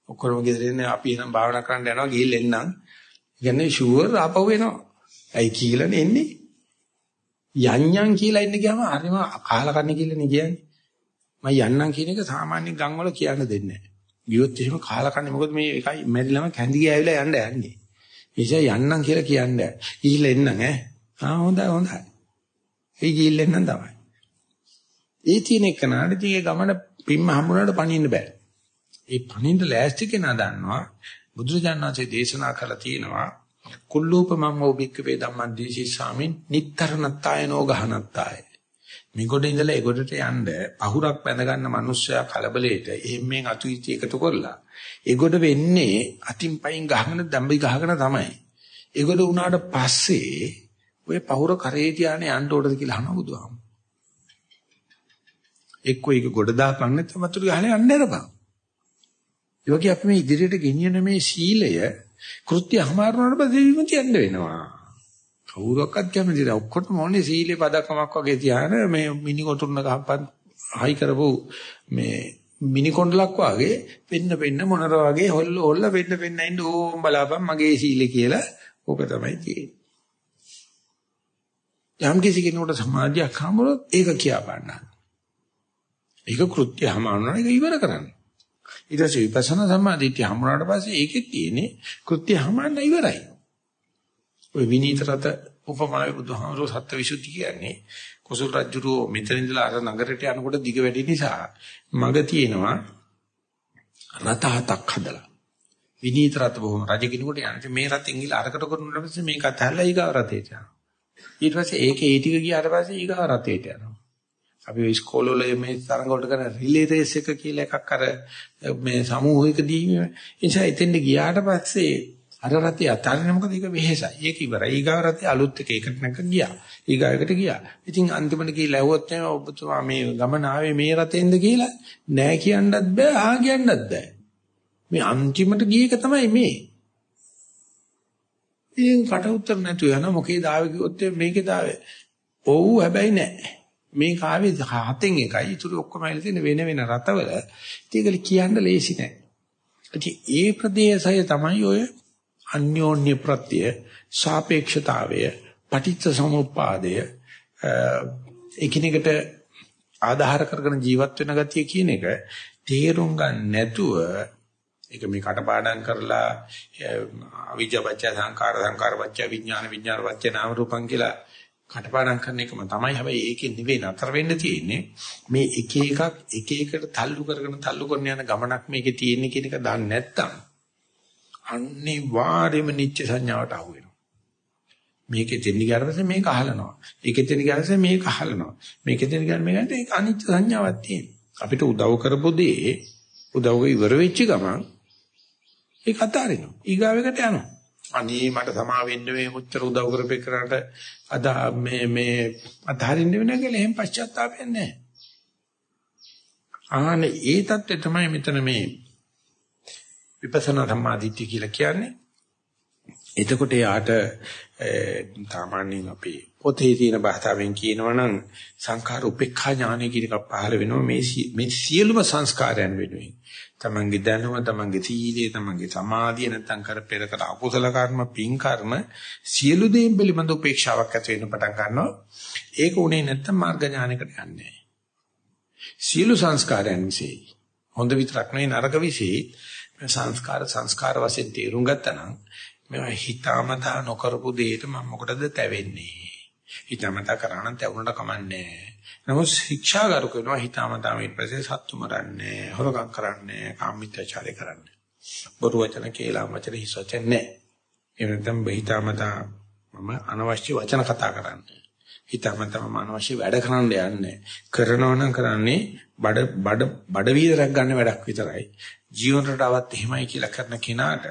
ඔක්කොම ගෙදර ඉන්නේ අපි එනම් භාවනා කරන්න යනවා ගිහිල්ලා එන්නම්. කියන්නේ ෂුවර් ආපහු එනවා. ඇයි කියලානේ එන්නේ. යන්යන් කියලා ඉන්න ගියාම හරිම කාලා කන්නේ කියලානේ කියන්නේ. මම යන්නම් කියන එක සාමාන්‍ය ගම් වල කියන්න දෙන්නේ නැහැ. ගියොත් එහෙම කාලා කන්නේ මොකද මේ එකයි මැරිලම කැඳි ගෑවිලා යන්න යන්නේ. ඒ නිසා යන්නම් කියලා කියන්නේ. ගිහිල්ලා එන්නම් ඈ. ආ හොඳයි හොඳයි. ඒ ගිහිල්ලෙන් නම් තමයි. ඒ තියෙන එක නාඩිතිගේ ගමන පිම්ම හම්බුනාට පණින්න බෑ. ඒ පණින්න ලෑස්ති කෙනා දන්නවා බුදුරජාණන් වහන්සේ දේශනා කළා තියෙනවා කුල්ලූපමං ඕබික්ක වේ ධම්මං දීසි ස්වාමින් නිත්තරණත්තායනෝ ගහනත්තාය. මේගොඩ ඉඳලා ඒගොඩට යන්න පහුරක් බැඳ ගන්න මිනිස්සයා කලබලෙට එහෙම්මෙන් අතු ඉති එකතු කරලා ඒගොඩ වෙන්නේ අතින් පයින් ගහගෙන දම්බි ගහගෙන තමයි. ඒගොඩ උනාට පස්සේ ඔය පහුර කරේ තියානේ යන්න ඕනද කියලා අහන බුදුහාම. එක්ක ඒක ගොඩ දාපන් නැත්නම් වතුර ගහලා යන්න නරපන්. ඒ වගේ අපි මේ ඉදිරියට ගෙනියන මේ සීලය කෘත්‍ය හමාරුනාට පස්සේ විමුක්තිය යන්න වෙනවා. කවුරක්වත් කැමති නැහැ. ඔක්කොටම ඕනේ සීලේ පදකමක් වගේ තියාන මේ මිනි කොටුන්න ගහපන් හයි කරපු මේ මිනි කොණ්ඩලක් වාගේ වෙන්න වෙන්න මොනර වගේ හොල්ල හොල්ල වෙන්න වෙන්න ඉන්න ඕම් බලාපන් මගේ සීලේ කියලා ඕක තමයි තියෙන්නේ. යම් කිසි කෙනෙකුට සමාධියක් හම්බුනොත් ඒක කියා ගන්න. ඒක කෘත්‍ය හමාරුනා ඒක ඉවර කරන්න. ඊට පස්සේ විපස්සනා සමාධිය හම්බුනාට පස්සේ ඒකෙත් තියෙන්නේ කෘත්‍ය හමාරන්න ඉවරයි. ඔය විනීත රත උපමාවේ බුදුහාමරෝ සත්‍යවිසුද්ධි කියන්නේ කුසල රජුරෝ මෙතන ඉඳලා අර නගරයට යනකොට දිග වැඩි නිසා මග තියෙනවා රත හතක් හදලා. විනීත රත බොහොම රජ කෙනෙකුට යන්නේ මේ රතෙන් ගිහලා අරකට කරනකොට පස්සේ මේක අතහැරලා ඊගාව රතේට යනවා. ඊට පස්සේ ඒකේ ඒ ටික ගියාට පස්සේ ඊගාව රතේට යනවා. අපි ඉස්කෝලේ වල මේ තරඟ වලට කරන රිලේ රේස් එක කියලා එකක් අර මේ සමූහික දීම. ඒ නිසා එතෙන්ට ගියාට පස්සේ අර රතේ අතාරින්න මොකද ඒක වෙහෙසයි. ඒක ඉවරයි. ඊගාව රතේ අලුත් එක එකට නැක ගියා. ඊගාවකට ගියා. ඉතින් අන්තිමට කියලා ඇහුවොත් එහෙනම් ඔබතුමා මේ ගමන ආවේ මේ රතෙන්ද කියලා නෑ කියන්නත් බෑ ආ කියන්නත් බෑ. මේ අන්තිමට ගිය එක තමයි මේ. ඉතින් කට උතර නැතුව යන මොකේද ආවේ කිව්වොත් මේකේ දාවේ. ඔව් හැබැයි නෑ. මේ කාවේ හතෙන් එකයි. ඊටු ඔක්කොම ඇවිල්ලා තියෙන වෙන වෙන රතවල. ඒක කියන්න ලේසි නෑ. ඉතින් ඒ ප්‍රදේශය තමයි ඔය අන්‍යෝන්‍ය ප්‍රත්‍ය සාපේක්ෂතාවය පටිච්ච සමුප්පාදය එකිනෙකට ආධාර කරගෙන ජීවත් වෙන ගතිය කියන එක තේරුම් ගන්න නැතුව ඒක මේ කටපාඩම් කරලා අවිජ්ජාපච්චය සංකාර සංකාර පච්චය විඥාන විඥාන පච්චය නාම රූපං කියලා කටපාඩම් කරන එකම තමයි හැබැයි ඒකේ නෙවෙයි නතර වෙන්න තියෙන්නේ මේ එක එකක් එක එකට තල්ලු කරගෙන තල්ලු කරන යන ගමනක් මේකේ තියෙන්නේ කියන එක දන්නේ නැත්නම් අනිවාර්යයෙන්ම නිච්ච සංඥාවට අහු වෙනවා. මේකෙ දෙන්නේ ගියාට පස්සේ මේක අහලනවා. ඒකෙ දෙන්නේ ගියාට පස්සේ මේක අහලනවා. මේකෙ දෙන්නේ ගියාට මේකට ඒක අනිච්ච සංඥාවක් තියෙනවා. අපිට උදව් කරපු දේ උදව් ඉවර වෙච්ච ගමන් ඒක අතාරිනවා. ඊගාවෙකට යනවා. අනේ මට සමා වෙන්න මේ මුච්චර උදව් කරපේ කරාට අද මේ මේ අතාරින්න වෙන කියලා එහෙම පශ්චාත්තාපයක් නැහැ. ආනේ ඒ தත්ත්වය තමයි මෙතන මේ විපස්සනා සම්මාදිට්ඨිය කියලා කියන්නේ. එතකොට යාට සාමාන්‍යයෙන් අපි පොතේ තියෙන භාෂාවෙන් කියනවනම් සංඛාර උපේක්ඛා ඥානය කියන එක පහළ වෙනවා මේ මේ සියලුම සංස්කාරයන් වෙනුවෙන්. තමන්ගේ දැනුම, තමන්ගේ සීලය, තමන්ගේ සමාධිය නැත්තම් කර පෙර කර අකුසල කර්ම, පින් කර්ම සියලු දේන් පිළිබඳ උපේක්ෂාවක් ඇති වෙන්න පටන් ගන්නවා. ඒක උනේ නැත්තම් මාර්ග ඥානයකට යන්නේ සියලු සංස්කාරයන් විසේ හොඳ විතරක් නෙවෙයි නරක විසේ සංස්කාර සංස්කාර වශයෙන් තේරුම් ගත්තනම් මේවා හිතාමතා නොකරපු දෙයට මම මොකටද තැවෙන්නේ? හිතාමතා කරා නම් තැවුනට කමන්නේ නමුත් ශික්ෂාගාරක වෙනවා හිතාමතා මේ පස්සේ සත්තු මරන්නේ හොරකම් කරන්නේ කාමීත්‍යචාරය කරන්නේ. බොරු වචන කියලා වචන හිස් වචන නැහැ එහෙම නැත්නම් හිතාමතා මම අනවශ්‍ය වචන කතා කරන්නේ. හිතාමතා මම අනවශ්‍ය වැඩ කරන්න යන්නේ. කරනවා නම් කරන්නේ බඩ බඩ බඩ වීදරක් ගන්න වැඩක් විතරයි. ජීවන රටාවත් එහෙමයි කියලා කරන කෙනාට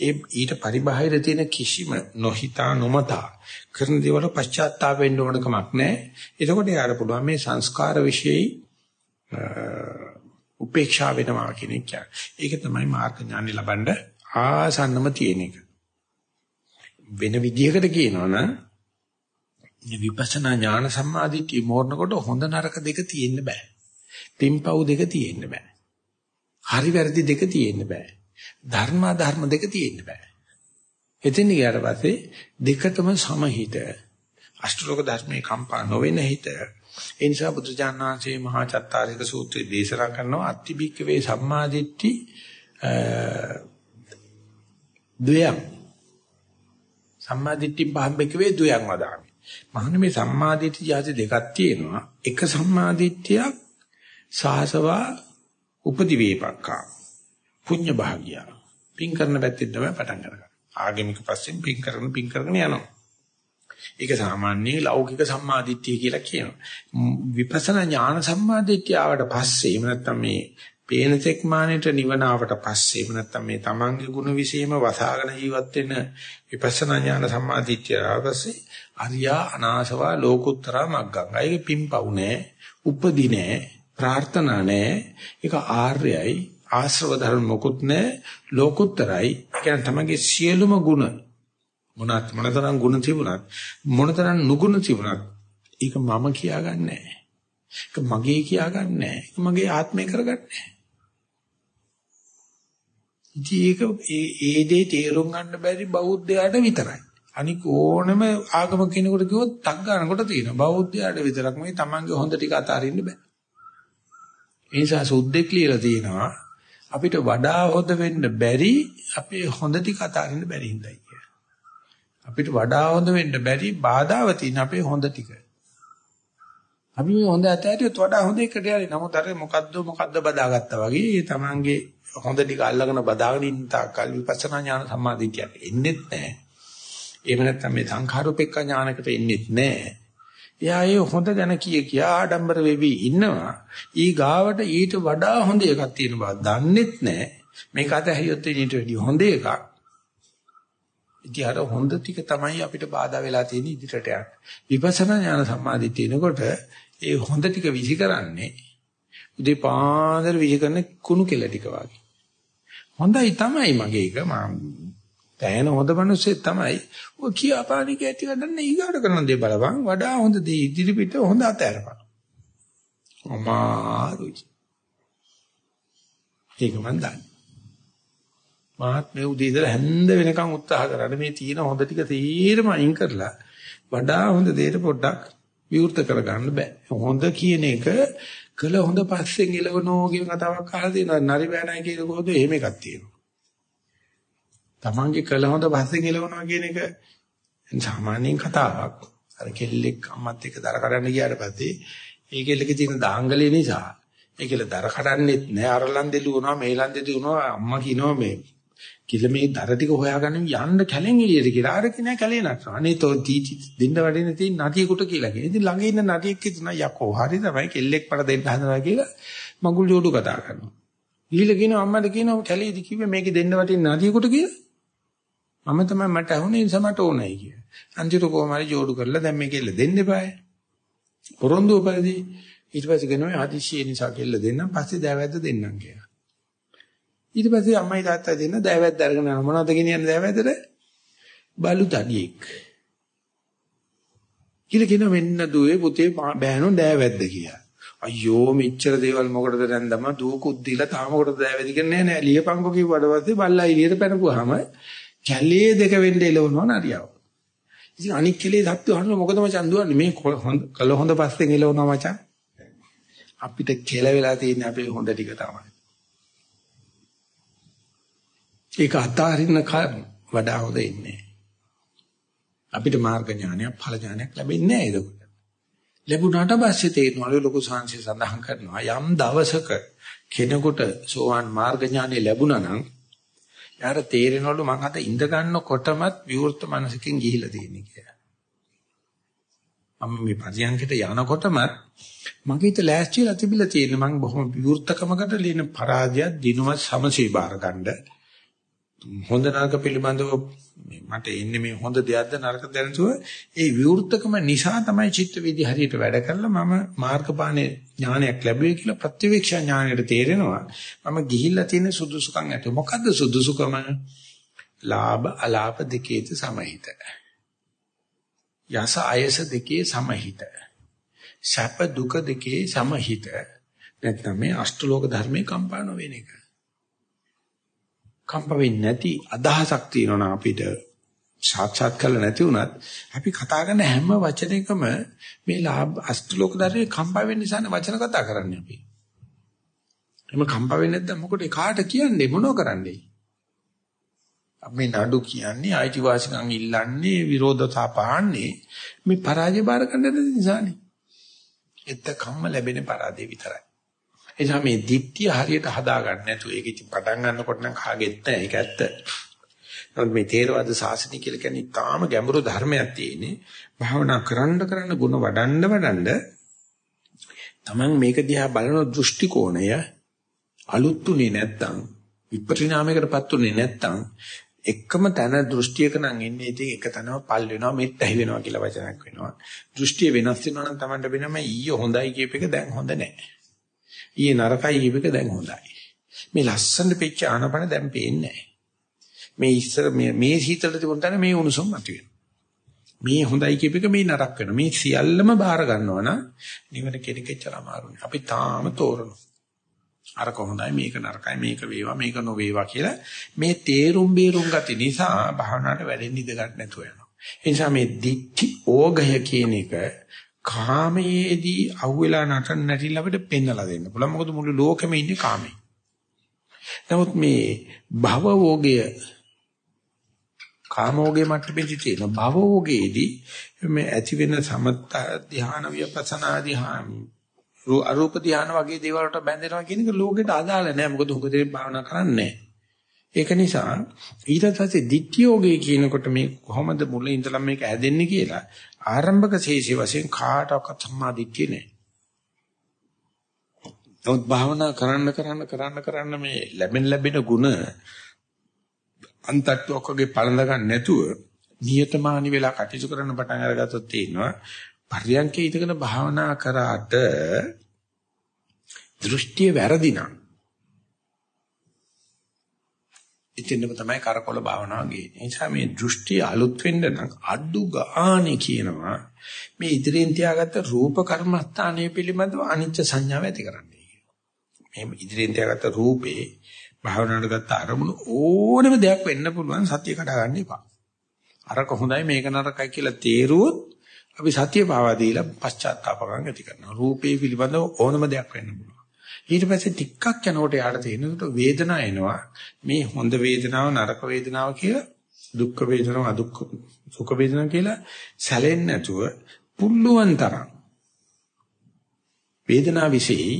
ඒ ඊට පරිබාහිර තියෙන කිසිම නොහිතා නොමතා කරන දේවල් පශ්චාත්තාප වෙන්න ඕන කමක් නැහැ. එතකොට යාර පුළුවන් මේ සංස්කාර વિશેයි උපේක්ෂා වෙනවා කියන එක. ඒක තමයි මාර්ග ඥානෙ ලබන්න ආසන්නම තියෙන එක. වෙන විදිහකට කියනවනම් විපස්සනා ඥාන සම්මාදිට්ඨිය මෝරනකොට හොඳ නරක දෙක තියෙන්න බෑ. පින්පව් දෙක තියෙන්න බෑ. හරි වැරදි දෙක තියෙන්න බෑ. ධර්ම ධර්ම දෙක තියෙන්න බෑ. එතෙන් ගියාට පස්සේ දෙකටම සමහිත. අෂ්ටලෝක ධර්මයේ කම්පා නොවෙන හිත. ඒ නිසා බුදුජානනාංශයේ මහා චත්තාරික සූත්‍රය දේශනා කරනවා අත්තිබික්ක වේ සම්මාදිට්ඨි ද්වයං. සම්මාදිට්ඨි පහම්බෙක වේ ද්වයං වදාමි. මහන්නේ මේ සම්මාදිට්ඨි જાති දෙකක් තියෙනවා. එක සම්මාදිට්ඨියක් සාසවා උපදි වේපක්ඛා පුඤ්ඤ භාගිය. පින් කරන පැත්තෙන් තමයි පටන් ගන්න. ආගමික පස්සෙන් පින් කරන පින් කරගෙන යනවා. ඒක සාමාන්‍ය ලෞකික සම්මාදිට්ඨිය කියලා කියනවා. විපස්සනා ඥාන සම්මාදිට්ඨිය ආවට පස්සේ එහෙම නැත්නම් මේ පේන තෙක් මානෙට නිවන ආවට පස්සේ එහෙම නැත්නම් මේ තමන්ගේ ගුණ විශේෂම වසාගෙන ජීවත් වෙන විපස්සනා ඥාන සම්මාදිට්ඨිය ආවසේ අරියා අනාසවා ලෝකුත්තරා මග්ගං. ඒක පිම්පව් නෑ, උපදි නෑ, ප්‍රාර්ථනා නැහැ. ඒක ආර්යයි. ආශ්‍රව ධර්ම මොකුත් නැහැ. ලෝකුත්තරයි. කියන්නේ තමගේ සියලුම ගුණ මොනත් මොනතරම් ගුණ තිබුණත් මොනතරම් නුගුණ තිබුණත් ඒක මම කියාගන්නේ නැහැ. ඒක මගේ කියාගන්නේ නැහැ. ඒක මගේ ආත්මය කරගන්නේ නැහැ. ඒක ඒ දේ තේරුම් ගන්න බැරි බෞද්ධයාට විතරයි. අනික ඕනම ආගම කෙනෙකුට කිව්වොත් තක් ගන්නකොට තියෙනවා. බෞද්ධයාට විතරක් මේ Tamange හොඳ ටික අතාරින්න බෑ. ඒ නිසා සුද්දෙක් ලියලා තියෙනවා අපිට වඩා හොඳ වෙන්න බැරි අපේ හොඳ ටික අතාරින්න බැරි හින්දායි කියලා. අපිට වඩා හොඳ වෙන්න බැරි බාධාව තියෙන අපේ හොඳ ටික. අපි මේ හොඳ ඇතෑරියොත් වඩා හොඳ එකට යන්නේ. නමුත් අර මොකද්ද මොකද්ද බදාගත්තා වගේ ඒ Tamange හොඳ ටික අල්ලගෙන බදාගෙන ඉන්න තාක්කල් විපස්සනා ඥාන සම්මාදිටියට එන්නේත් නැහැ. එහෙම නැත්නම් මේ සංඛාරූපේක්ඛ ඥානකට එන්නේත් නැහැ. එයා ඒ හොඳ ගැන කිය කියා ආඩම්බර වෙවි ඉන්නවා. ඊ ගාවට ඊට වඩා හොඳ එකක් තියෙන බව දන්නෙත් නැහැ. මේක අතහැරියොත් ඊට වැඩිය හොඳ එකක්. ඉතින් අර හොඳ ටික තමයි අපිට බාධා වෙලා තියෙන්නේ ඉදිරියට යන්න. විපස්සනා ඥාන සම්මාදිටියනකොට ඒ හොඳ ටික විසි කරන්නේ උදේ පාන්දර විසිකරන කුණු කෙල ටික වගේ. හොඳයි තමයි මගේ එක මම දැන හොඳ මිනිස්සෙක් තමයි. ඔය කියාපානික ඇති ගන්න ඊගාට කරන දේ බලපන් වඩා හොඳ දේ ඉදිරි පිට හොඳ අතහැරපන්. අමාරුයි. ඒක මන් දන්නේ. මාත් මේ උදේ ඉඳලා හැන්ද වෙනකන් උත්සාහ කරන්නේ මේ තියෙන හොඳ ටික තීරම අයින් කරලා වඩා හොඳ දෙයට පොඩ්ඩක් විවෘත කරගන්න බෑ. හොඳ කියන එක කළ හොඳ පස්සෙන් ඉලවනෝ කියන කතාවක් අහලා තියෙනවා. නරි බෑනයි කියන කොහොමද එහෙම එකක් තියෙනවා. Tamange කළ හොඳ පස්සෙන් ඉලවනවා කියන එක සාමාන්‍යයෙන් කතාවක්. අර කෙල්ලෙක් අම්මත් එක්ක දර කඩන්න ගියාට පස්සේ ඒ කෙල්ලගේ තියෙන දාංගලේ නිසා ඒ කෙල්ල දර කඩන්නෙත් නෑ අරලන් දෙලුවනවා මේලන් දෙලුවනවා අම්මා කියනවා මේ කිල මේ දර ටික හොයාගන්න යන්න කැලෙන් එළියට කියලා. අර කිනා කැලේ නටනවා. අනේ තෝ තීටි දෙන්න වැඩින තියෙන නටියෙකුට කියලා කියන. ඉතින් ළඟ ඉන්න නටියෙක් කියනවා යකෝ හරි තමයි කෙල්ලෙක් පට දෙන්න හදනවා කියලා මගුල් ජෝඩු කතා කරනවා. ගිහිල්ලා කියනවා අම්මට කියනවා කැලේදී කිව්වේ මේකේ දෙන්න වටින නටියෙකුට කියලා. මම තමයි මට අහුනේ නිසා මට ඕනයි කියලා. අන්තිමට කොහොම හරි ජෝඩු කරලා දැන් මේ කෙල්ල දෙන්න එපායි. පොරොන්දු උපදී ඊට පස්සේ කියනවා ආදිශිය නිසා කෙල්ල දෙන්නම් පස්සේ දෑවැද්ද දෙන්නම් කියලා. ඊට පස්සේ අම්මයි තාත්තයි දෙන්න දෑවැද්ද අරගෙන මොනවද ගෙනියන්නේ දෑවැද්දට? බලු තඩියෙක්. කියලා කියන මෙන්න දුවේ පුතේ බෑනෝ දෑවැද්ද කියලා. අයියෝ මෙච්චර දේවල් මොකටද දැන් දම දුවකුත් දීලා තාම කොටද දෑවැද්ද කියන්නේ නෑ නෑ ලියපංකෝ කිව්වට පස්සේ බල්ලා එළියට පැනපුවාම කැලේ දෙක වෙන්න එලවනවා නරියව. ඉතින් අනික් කෙලේ සත්තු අහන්න මොකද මචං දුවන්නේ මේ හොඳ කළ හොඳ පස්සෙන් එලවනවා මචං. අපිට කෙල වෙලා තියෙන අපේ හොඳ ටික තමයි. ඒක අතාරින්න වඩා හොඳ ඉන්නේ. අපිට මාර්ග ඥානයක් ඵල ඥානයක් ලැබෙන්නේ නැහැ එතකොට. ලැබුණාට පස්සේ තේරෙනවා ලොකු සංසය සඳහන් කරනවා යම් දවසක කෙනෙකුට සෝවාන් මාර්ග ඥානෙ ලැබුණා නම් යාර තේරෙනවලු මං අද ඉඳ ගන්නකොටමත් විවෘත මනසකින් ගිහිලා තියෙන්නේ කියලා. මම මේ පරියන්කට යනකොටමත් මගේ හිත ලෑස්තිලා තිබිලා තියෙන මං බොහොම විවෘතකමකට ලින පරාජය දිනුව සමසේ බාර ගන්න හොඳ නරක පිළිබඳව මට එන්නේ මේ හොඳ දෙයක්ද නරක දැනසුව ඒ විවෘතකම නිසා තමයි චිත්ත විදි හරියට වැඩ කරලා මම මාර්ගපානේ ඥානයක් ලැබුවේ කියලා ප්‍රතිවේක්ෂ ඥානයට තේරෙනවා. මම ගිහිල්ලා තියෙන සුදුසුකම් ඇති. මොකද්ද සුදුසුකම? ලාභ අලාභ දෙකේද සමහිත. යස අයස දෙකේ සමහිත. සැප දුක දෙකේ සමහිත. නැත්නම් මේ අෂ්ටලෝක ධර්මේ කම්පාන වෙන එක. කම්ප වෙන්නේ නැති අදහසක් තියෙනවා අපිට සාක්ෂාත් කරලා නැති වුණත් අපි කතා කරන හැම වචනයකම මේ ලාභ අෂ්ටලෝක ධර්මයේ කම්ප වෙන්න නිසා වචන කතා කරන්නේ අපි. එහම කම්ප වෙන්නේ නැත්නම් මොකටද කාට කියන්නේ මොනව කරන්නේ? අපි නඩු කියන්නේ අයිති වාසිකම් ඉල්ලන්නේ විරෝධතා පාන්නේ මේ පරාජය බාර ගන්න නිසානේ. එත්ත කම්ම ලැබෙන පරාදේ විතරයි. එනිසා මේ දිට්ඨිය හරියට හදා ගන්න නැතුව ඒක ඉතින් පටන් ගන්නකොට නම් කාගෙත් නැහැ ඒක ඇත්ත. නමුත් මේ තේරවාද සාසනය කියලා කියන්නේ තාම ගැඹුරු ධර්මයක් තියෙන්නේ. භාවනා කරන්න කරන්න ಗುಣ වඩන්න වඩන්න Taman මේක දිහා බලන දෘෂ්ටි කෝණය අලුත්ුනේ නැත්තම් විපරිණාමයකටපත් උනේ නැත්තම් එකම තන දෘෂ්ටියක නම් ඉන්නේ ඉතින් එක තැනම පල් වෙනවා මෙත් ඇහි වෙනවා කියලා වචනයක් වෙනවා. දෘෂ්ටිය වෙනස් වෙනවා නම් Tamanට වෙනම ඊයේ හොඳයි කියප එක දැන් හොඳ නැහැ. ඊයේ නරකයි ඊපෙක දැන් හොඳයි. මේ ලස්සන පිච්ච ආනපන දැන් පේන්නේ නැහැ. මේ ඉස්සර මේ මේ සීතල තිබුණාට මේ උණුසුම් මතුවෙනවා. මේ හොඳයි කියපේක මේ නරක වෙනවා. මේ සියල්ලම බාර ගන්නවා නම් නිවන කෙනෙක්චර අමාරුයි. අපි තාම තෝරනවා. අර කොහොඳයි මේක නරකයි මේක වේවා මේක නොවේවා කියලා මේ තේරුම් බේරුම් ගති නිසා භාවනාවට වැඩෙන්න ඉඩ ගන්න නැතුව යනවා. ඒ නිසා මේ දික්ටි ඕගය කියන එක කාමයේදී අහුවෙලා නටන්න නැතිල අපිට පෙන්වලා දෙන්න පුළුවන්. මොකද මුළු ලෝකෙම ඉන්නේ කාමේ. නමුත් මේ භවෝගය කාමෝගේ මට්ටමේදී තියෙන භවෝගයේදී මේ ඇති වෙන සමත ධ්‍යාන විපස්සනා ධ්‍යාන අරූප ධ්‍යාන වගේ දේවල් වලට බැඳෙනවා කියන එක ලෝකෙට අදාළ නැහැ. මොකද උග දෙයක් භාවනා කරන්නේ ඒක නිසා ඊට පස්සේ ditthiyෝගේ කියනකොට මේ කොහොමද මුල ඉඳලා මේක හැදෙන්නේ කියලා ආරම්භක ශේෂි වශයෙන් කාටවත් සම්මා දිට්ඨිය නැහැ. නමුත් භාවනා කරන්න කරන්න කරන්න කරන්න මේ ලැබෙන ලැබෙන ಗುಣ අන්තත්වයක් වගේ පළඳ ගන්න නැතුව නියතමානි වෙලා කටයුතු කරන්න පටන් අරගත්තොත් තේිනවා පර්යංකේ ඉඳගෙන භාවනා කරාට දෘෂ්ටිය වැරදි නම් ඉතින්ම තමයි කරකොල භාවනාව ගේන්නේ. ඒ නිසා මේ දෘෂ්ටිය අලුත් වෙන්න නම් අඩු ගානේ කියනවා මේ ඉදිරියෙන් තියාගත්ත රූප කර්මස්ථානයේ පිළිබඳව අනිච්ච සංඥාව ඇති කරන්නේ. මේ ඉදිරියෙන් තියාගත්ත රූපේ භාවනාවට ගත්ත අරමුණු ඕනෙම දෙයක් වෙන්න පුළුවන් සතිය කඩා ගන්න එපා. අරක හොඳයි මේක නරකයි කියලා තේරුවොත් අපි සතිය පාවා දීලා පශ්චාත්තාපකම් ඇති කරනවා. රූපේ පිළිබඳව ඕනම දෙයක් වෙන්න පුළුවන්. ඊට පස්සේ ටිකක් යනකොට යාට තේරෙනකොට වේදනාව එනවා. මේ හොඳ වේදනාව නරක වේදනාව කියලා දුක්ඛ වේදනාව අදුක්ඛ සුඛ වේදනාව කියලා සැලෙන්නේ නැතුව පුල්ලුවන් තරම් වේදනාව વિશેයි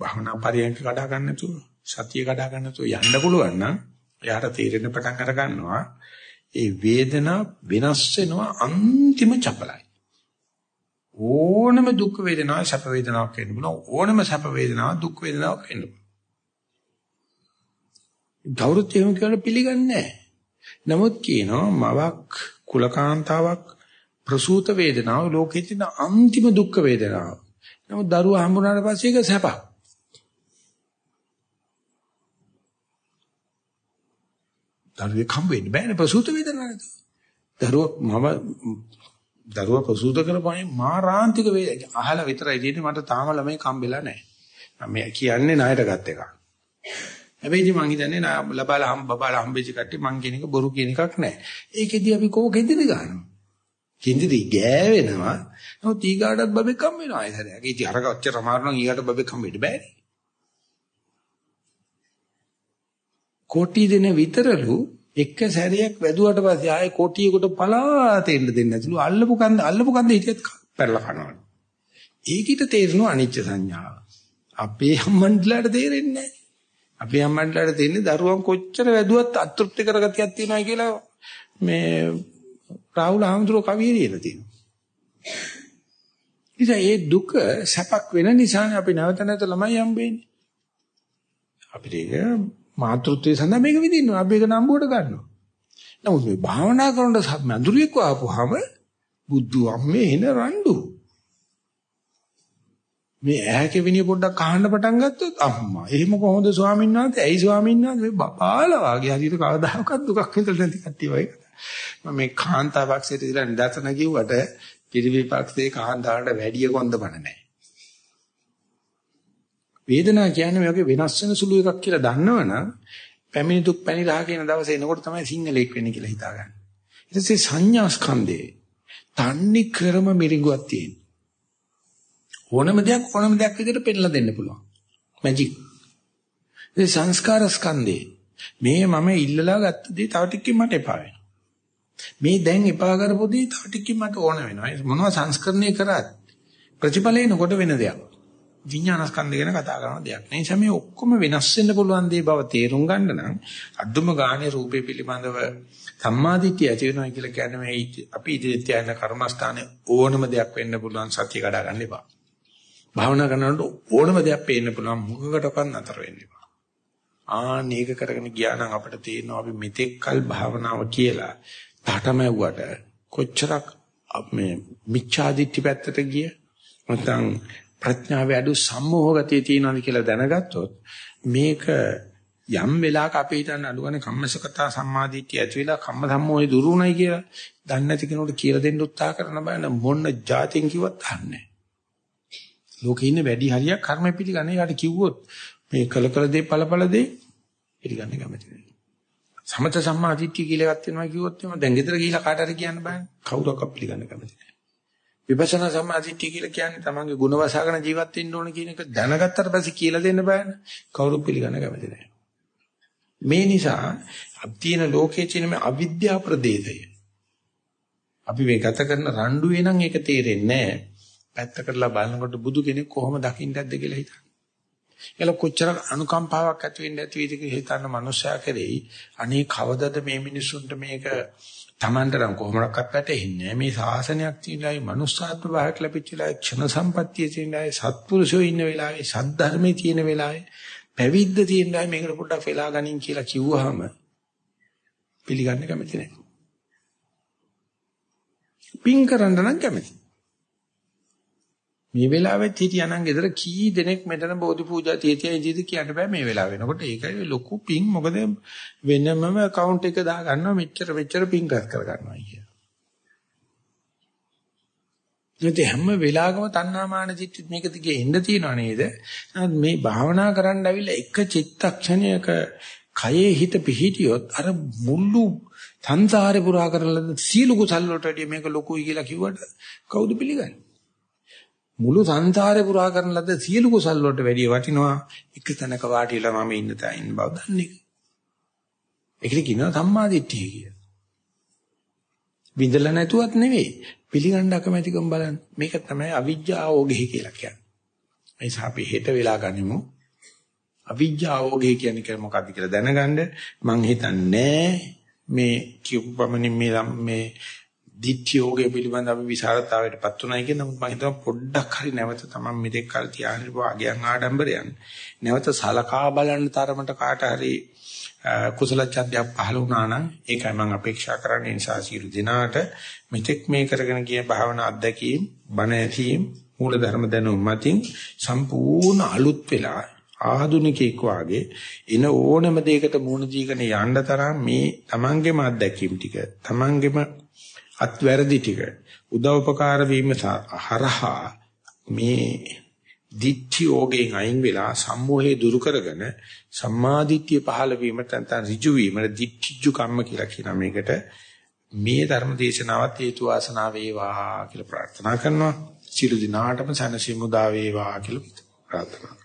භවනා පරියන්ක කඩා ගන්න නැතුව සතිය කඩා ගන්න නැතුව යන්න පුළුවන් නම් එයාට තේරෙන පටන් අර ගන්නවා ඒ වේදනාව වෙනස් වෙනවා අන්තිම චපලයි. ඕනම දුක් වේදනාවක් සැප වේදනාවක් වෙන්න පුළුවන් ඕනම සැප වේදනාවක් දුක් වේදනාවක් වෙන්න පුළුවන්. ගෞරවය එහෙම කියන පිළිගන්නේ නැහැ. නමුත් කියනවා මවක් කුලකාන්තාවක් ප්‍රසූත වේදනාව ලෝකේ තියෙන අන්තිම දුක් වේදනාව. නමුත් දරුවා හම්බුනාට පස්සේ ඒක සැපක්. දරුවෙක් හම්බ වෙන්න බෑනේ ප්‍රසූත වේදනාවක්. දරුවා මම දරුවා ප්‍රසූත කරපුවානේ මාරාන්තික වේ අහලා විතරයි තියෙන්නේ මට තාම ළමයි කම්බෙලා නැහැ. මම කියන්නේ ණයට ගත් එකක්. හැබැයි ඉතින් මං හිතන්නේ ලබාලා හම් බබාලා හම්බෙච්ච කට්ටිය මං කියන එක බොරු කියන එකක් නැහැ. ඒකෙදි අපි කෝකෙදිද ගන්නවා. කින්දිරි ගෑවෙනවා. නමුත් ඊගාටත් බබෙක් හම් වෙනවා ආයතරයක්. ඉතින් අරක ඔච්චර අමාරු නම් ඊගාට බබෙක් හම් වෙන්න බෑනේ. කොටි දෙන විතරලු එක සැරයක් වැදුවට පස්සේ ආයේ කොටියකට පලාතෙන්න දෙන්නේ නැතිලු අල්ලපු කන්ද අල්ලපු කන්ද හිටියත් පෙරලා කනවා. ඒකිට තේරෙනවා අනිච්ච සංඥාව. අපේ අම්මන්ඩලාට තේරෙන්නේ නැහැ. අපේ අම්මන්ඩලාට තේරෙන්නේ දරුවන් කොච්චර වැදුවත් අතෘප්ති කරගතියක් තියෙනවා කියලා මේ රාහුල හාමුදුරුවෝ කවියේ ලියලා තියෙනවා. ඉතින් ඒ දුක සැපක් වෙන නිසානේ අපි නැවත නැවත ළමයි හම්බෙන්නේ. අපිට ඒක මාතෘත්වයේ සඳහා මේක විදින්නවා. අපි ඒක නම්බුවට ගන්නවා. නමුත් මේ භාවනා කරනකොට මඳුරියෙක් ආපුවාම බුද්ධ අම්මේ එන රණ්ඩු. මේ ඇහැකේ විනිය පොඩ්ඩක් අහන්න පටන් ගත්තොත් අම්මා එහෙම කොහොමද ස්වාමීන් වහන්සේ ඇයි ස්වාමීන් වහන්සේ මේ බපාලා වගේ හරියට කවදාකවත් දුකක් විඳලා නැති කට්ටිය වගේ මම මේ කාන්තාවක්සේට ඉඳලා නිදර්ශන කිව්වට පිරිවිපක්ෂේ කාන්තාවට වැඩි කොන්ද බණ නැහැ වේදනාව කියන්නේ මේ වගේ වෙනස් වෙන සුළු එකක් කියලා දන්නවනම් පැමිණි දුක් පැණි රහ කියන දවසේ එනකොට තමයි සිංහලෙක් වෙන්නේ කියලා හිතාගන්න. ඊට පස්සේ සංඥා ස්කන්ධේ තන්නේ ක්‍රම මිරිඟුවක් තියෙන. ඕනම දෙයක් ඕනම දෙයක් විදිහට පෙන්නලා දෙන්න පුළුවන්. මැජික්. ඒ සංස්කාර ස්කන්ධේ මේ මම ඉල්ලලා ගත්ත දේ තව ටිකකින් මට එපා වෙනවා. මේ දැන් එපා කරපු දේ තව ටිකකින් මට ඕන වෙනවා. මොනවා සංස්කරණය කරත් ප්‍රතිඵලේනකොට වෙන දෙයක්. විඥානස්කන්ධ ගැන කතා කරන දෙයක්. ඒ නිසා මේ ඔක්කොම වෙනස් වෙන්න පුළුවන් දේ බව තේරුම් ගන්න නම් අදුම ගානේ රූපේ පිළිබඳව සම්මාදිට්ඨිය ඇති වෙනවා කියලා කියන්නේ මේ අපි ඉදිරියට යන කර්මස්ථානේ ඕනම දෙයක් වෙන්න පුළුවන් සත්‍ය කඩා ගන්න එපා. භාවනා කරනකොට ඕනම දෙයක් පේන්න පුළුවන් මුඛකටවත් නතර වෙන්න එපා. ආන්න ඒක කරගෙන ගියා නම් අපිට තේරෙනවා අපි මෙතෙක්කල් භාවනාව කියලා තාඨමැව්වට කොච්චරක් මේ මිච්ඡාදිට්ඨි පැත්තට ගිය නැත්නම් ප්‍රඥාවේ අඩු සම්මෝහ ගතිය තියෙනවාද කියලා දැනගත්තොත් මේක යම් වෙලාවක අපි හිතන්න අඩුවනේ කම්මසකතා සම්මාදිට්ඨිය ඇති වෙලා කම්ම සම්මෝහය දුරුුණයි කියලා දන්නේ නැති කෙනෙකුට කියලා දෙන්න උත්සාහ කරන බෑන මොන જાතින් කිව්වත් අහන්නේ. ලෝකේ ඉන්න වැඩි හරියක් කර්ම පිළිගන්නේ යාට කිව්වොත් මේ කල කල දේ ඵලඵල දේ පිළිගන්නේ කැමති නෑ. සමත සම්මාදිට්ඨිය කියලා එකක් තියෙනවා කිව්වොත් එම දැන් ගෙදර ගිහිලා කාට හරි කියන්න බෑනේ. කවුරක්වත් පිළිගන්න කැමති නෑ. විපස්සනා සම්මාදිට්ඨිය කියලා කියන්නේ තමන්ගේ ගුණ වසහාගෙන ජීවත් වෙන්න ඕන කියන එක දැනගත්තට පස්සේ කියලා දෙන්න බෑනේ. කවුරු පිළිගන්න කැමති නෑ. මේ නිසා අත්‍යන ලෝකයේ තියෙන මේ අවිද්‍යා ප්‍රදේශය. අපි මේ ගත කරන රණ්ඩුවේ නම් ඒක තේරෙන්නේ නැහැ. පැත්ත කරලා බලනකොට බුදු කෙනෙක් කොහොම දකින්නද කියලා හිතන්න. එල කොච්චර අනුකම්පාවක් ඇති වෙන්නේ නැති වේද කියලා හිතන්න මනුස්සයා කෙරෙහි අනේ කවදද මේ මිනිසුන්ට මේක Tamanට නම් කොහොමඩක්වත් වැටෙන්නේ මේ ශාසනයක් තියෙනලායි මනුස්සාත්ම භාවයක් ලැබිච්චලා ක්ෂණ සම්පත්තිය තියෙනලායි සත්පුරුෂයෝ ඉන්න වෙලාවේ සද්ධර්මයේ තියෙන වෙලාවේ පැවිද්ද තියෙනලායි මේකට පොඩ්ඩක් වෙලා ගනින් කියලා කිව්වහම පිළිගන්න කැමති නැහැ. පින් කරන්න නම් කැමති. මේ වෙලාවෙත් හිටියානම් ගෙදර කී දෙනෙක් මෙතන බෝධි පූජා තියතියි ඉදීද කියන්න බෑ මේ වෙලාව වෙනකොට ඒකයි ලොකු පිං මොකද වෙනමම account එක දා ගන්නවා මෙච්චර මෙච්චර පිං කර කර ගන්නවා කිය. ඒත් හැම වෙලාවකම තණ්හාමාන චිත්ත මේක දිගේ එන්න තියනව නේද? මේ භාවනා කරන්න ඇවිල්ලා එක චිත්තක්ෂණයක කයේ හිත පිහිටියොත් අර මුළු සංසාරේ පුරා කරලා සීල කුසල් වලට වැඩිය මේක ලොකුයි කියලා කිව්වට කවුද පිළිගන්නේ? මුළු සංසාරේ පුරා කරන ලද සියලු කුසල් වලට වැඩිය වටිනවා එක තැනක වාටිලා මම ඉන්න තැන ඉන්න බව දන්නේ. ඒකට කියනවා සම්මාදිට්ඨිය කියලා. විඳලා නැතුවත් නෙවෙයි පිළිගන්න අකමැතිකම් බලන්න. මේක තමයි අවිජ්ජාෝගෙහි කියලා කියන්නේ. ඒ නිසා අපි හෙට වෙලා ගනිමු. අවිජ්ජාෝගෙහි කියන්නේ මොකක්ද කියලා දැනගන්න මං හිතන්නේ මේ කියපු පමණින් මේ මේ දිට්ඨියෝගේ පිළිබඳ අපි විසරතාවයටපත් උනායි කියන නමුත් මම හිතනවා පොඩ්ඩක් හරි නැවත තමයි මෙතෙක් කල් තියාගෙන ඉපුව අගයන් ආඩම්බරයන්. නැවත සලකා බලන්න තරමට කාට හරි කුසල ඡන්දයක් පහළ වුණා නම් ඒකයි මම අපේක්ෂා කරන්නේ. නිසා සියලු දිනාට මෙතෙක් මේ කරගෙන ගිය භාවනා අත්දැකීම් බණ ඇසීම් මූල ධර්ම දැනුම් මතින් සම්පූර්ණ අලුත් වෙලා ආධුනිකෙක් වාගේ එන ඕනම දෙයකට මුහුණ දීගෙන යන්න තරම් මේ තමන්ගේම අත්දැකීම් ටික තමන්ගේම අත්වැරදි ටික උදව්පකාර වීම හරහා මේ දිට්ඨි යෝගයෙන් අයින් වෙලා සම්මෝහය දුරු කරගෙන සම්මාදිට්ඨිය පහළ වීමට නැත්නම් ඍජු වීමට දිට්ඨිජු කම්ම කියලා කියන මේකට මේ ධර්ම දේශනාවත් හේතු වාසනා වේවා කියලා ප්‍රාර්ථනා කරනවා. සියලු දිනාටම සනසිමුදා වේවා කියලා ප්‍රාර්ථනා